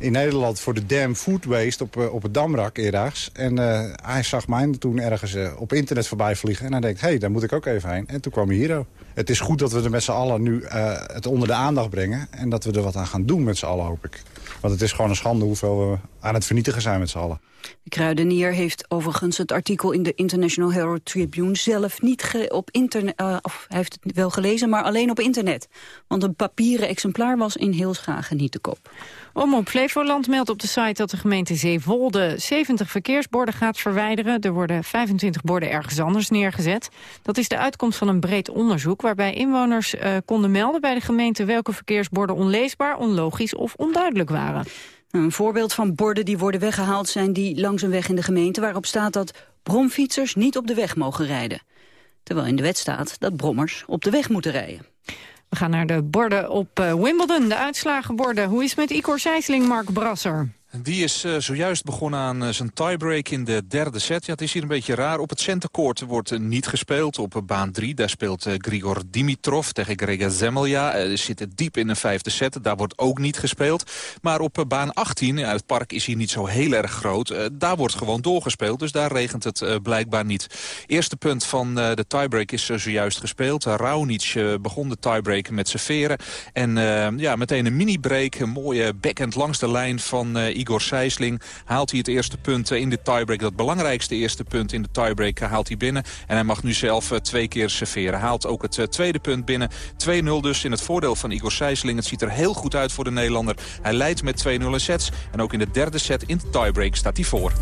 in Nederland voor de Dam Food Waste op, eh, op het Damrak eerdaags. En eh, hij zag mij toen ergens eh, op internet voorbij vliegen. En hij denkt, hé, hey, daar moet ik ook even heen. En toen kwam hij hier. Het is goed dat we er met z'n allen nu het onder de aandacht brengen. En dat we er wat aan gaan doen met z'n allen, hoop ik. Want het is gewoon een schande hoeveel we aan het vernietigen zijn met z'n allen. De kruidenier heeft overigens het artikel in de International Herald Tribune zelf niet op internet, of hij heeft het wel gelezen, maar alleen op internet. Want een papieren exemplaar was in Heelschagen niet te koop. Omroep Flevoland meldt op de site dat de gemeente Zeewolde 70 verkeersborden gaat verwijderen. Er worden 25 borden ergens anders neergezet. Dat is de uitkomst van een breed onderzoek waarbij inwoners eh, konden melden bij de gemeente welke verkeersborden onleesbaar, onlogisch of onduidelijk waren. Een voorbeeld van borden die worden weggehaald zijn die langs een weg in de gemeente... waarop staat dat bromfietsers niet op de weg mogen rijden. Terwijl in de wet staat dat brommers op de weg moeten rijden. We gaan naar de borden op eh, Wimbledon, de uitslagenborden. Hoe is het met Igor Sijsling, Mark Brasser? Die is uh, zojuist begonnen aan uh, zijn tiebreak in de derde set. Ja, het is hier een beetje raar. Op het centercourt wordt uh, niet gespeeld. Op baan 3, daar speelt Grigor Dimitrov tegen Grega Zemelja. Ze zitten diep in een vijfde set. Daar wordt ook niet gespeeld. Maar op baan 18, ja, het park is hier niet zo heel erg groot. daar wordt gewoon doorgespeeld. Dus daar regent het blijkbaar niet. Eerste punt van de tiebreak is zojuist gespeeld. Raonic begon de tiebreak met serveren. En ja, meteen een mini-break. Een mooie backhand langs de lijn van Igor Sijsling haalt hij het eerste punt in de tiebreak. Dat belangrijkste eerste punt in de tiebreak haalt hij binnen. En hij mag nu zelf twee keer serveren. Haalt ook het tweede punt binnen. 2-0 dus in het voordeel van Igor Sijsling. Het ziet er heel goed uit voor de Nederlander. Hij leidt met 2-0 in sets. En ook in de derde set in de tiebreak staat hij voor.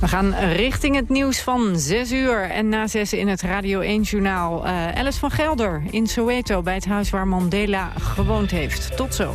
We gaan richting het nieuws van 6 uur. En na 6 in het Radio 1-journaal. Uh, Alice van Gelder in Soweto bij het huis waar Mandela gewoond heeft. Tot zo.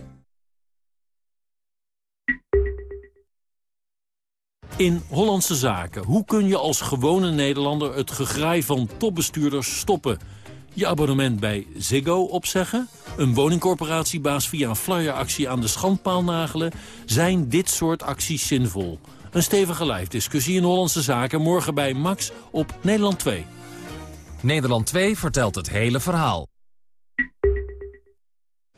In Hollandse Zaken. Hoe kun je als gewone Nederlander het gegraai van topbestuurders stoppen? Je abonnement bij Ziggo opzeggen? Een woningcorporatiebaas via een flyeractie aan de schandpaal nagelen? Zijn dit soort acties zinvol? Een stevige lijfdiscussie in Hollandse Zaken morgen bij Max op Nederland 2. Nederland 2 vertelt het hele verhaal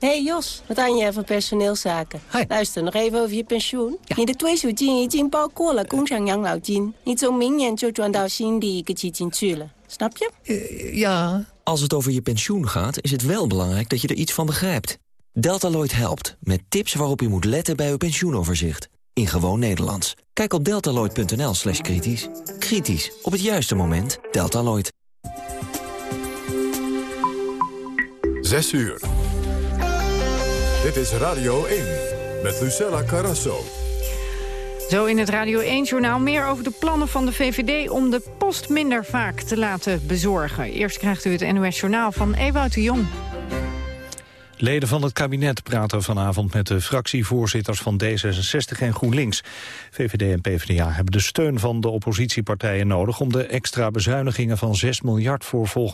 hey Jos, wat aan je van personeelszaken? Luister nog even over je pensioen. Ja. Je de pensioen is in Balkola, Kongsang Yanglao Jin. Niet zo mingen, zo juan dao die ik Snap je? Eh, ja. Als het over je pensioen gaat, is het wel belangrijk dat je er iets van begrijpt. Deltaloid helpt met tips waarop je moet letten bij uw pensioenoverzicht. In gewoon Nederlands. Kijk op deltaloid.nl slash kritisch. Kritisch. Op het juiste moment. Deltaloid. 6 uur. Dit is Radio 1 met Lucella Carrasso. Zo in het Radio 1-journaal meer over de plannen van de VVD... om de post minder vaak te laten bezorgen. Eerst krijgt u het NOS-journaal van Ewout de Jong. Leden van het kabinet praten vanavond met de fractievoorzitters van D66 en GroenLinks. VVD en PvdA hebben de steun van de oppositiepartijen nodig om de extra bezuinigingen van 6 miljard voor volgende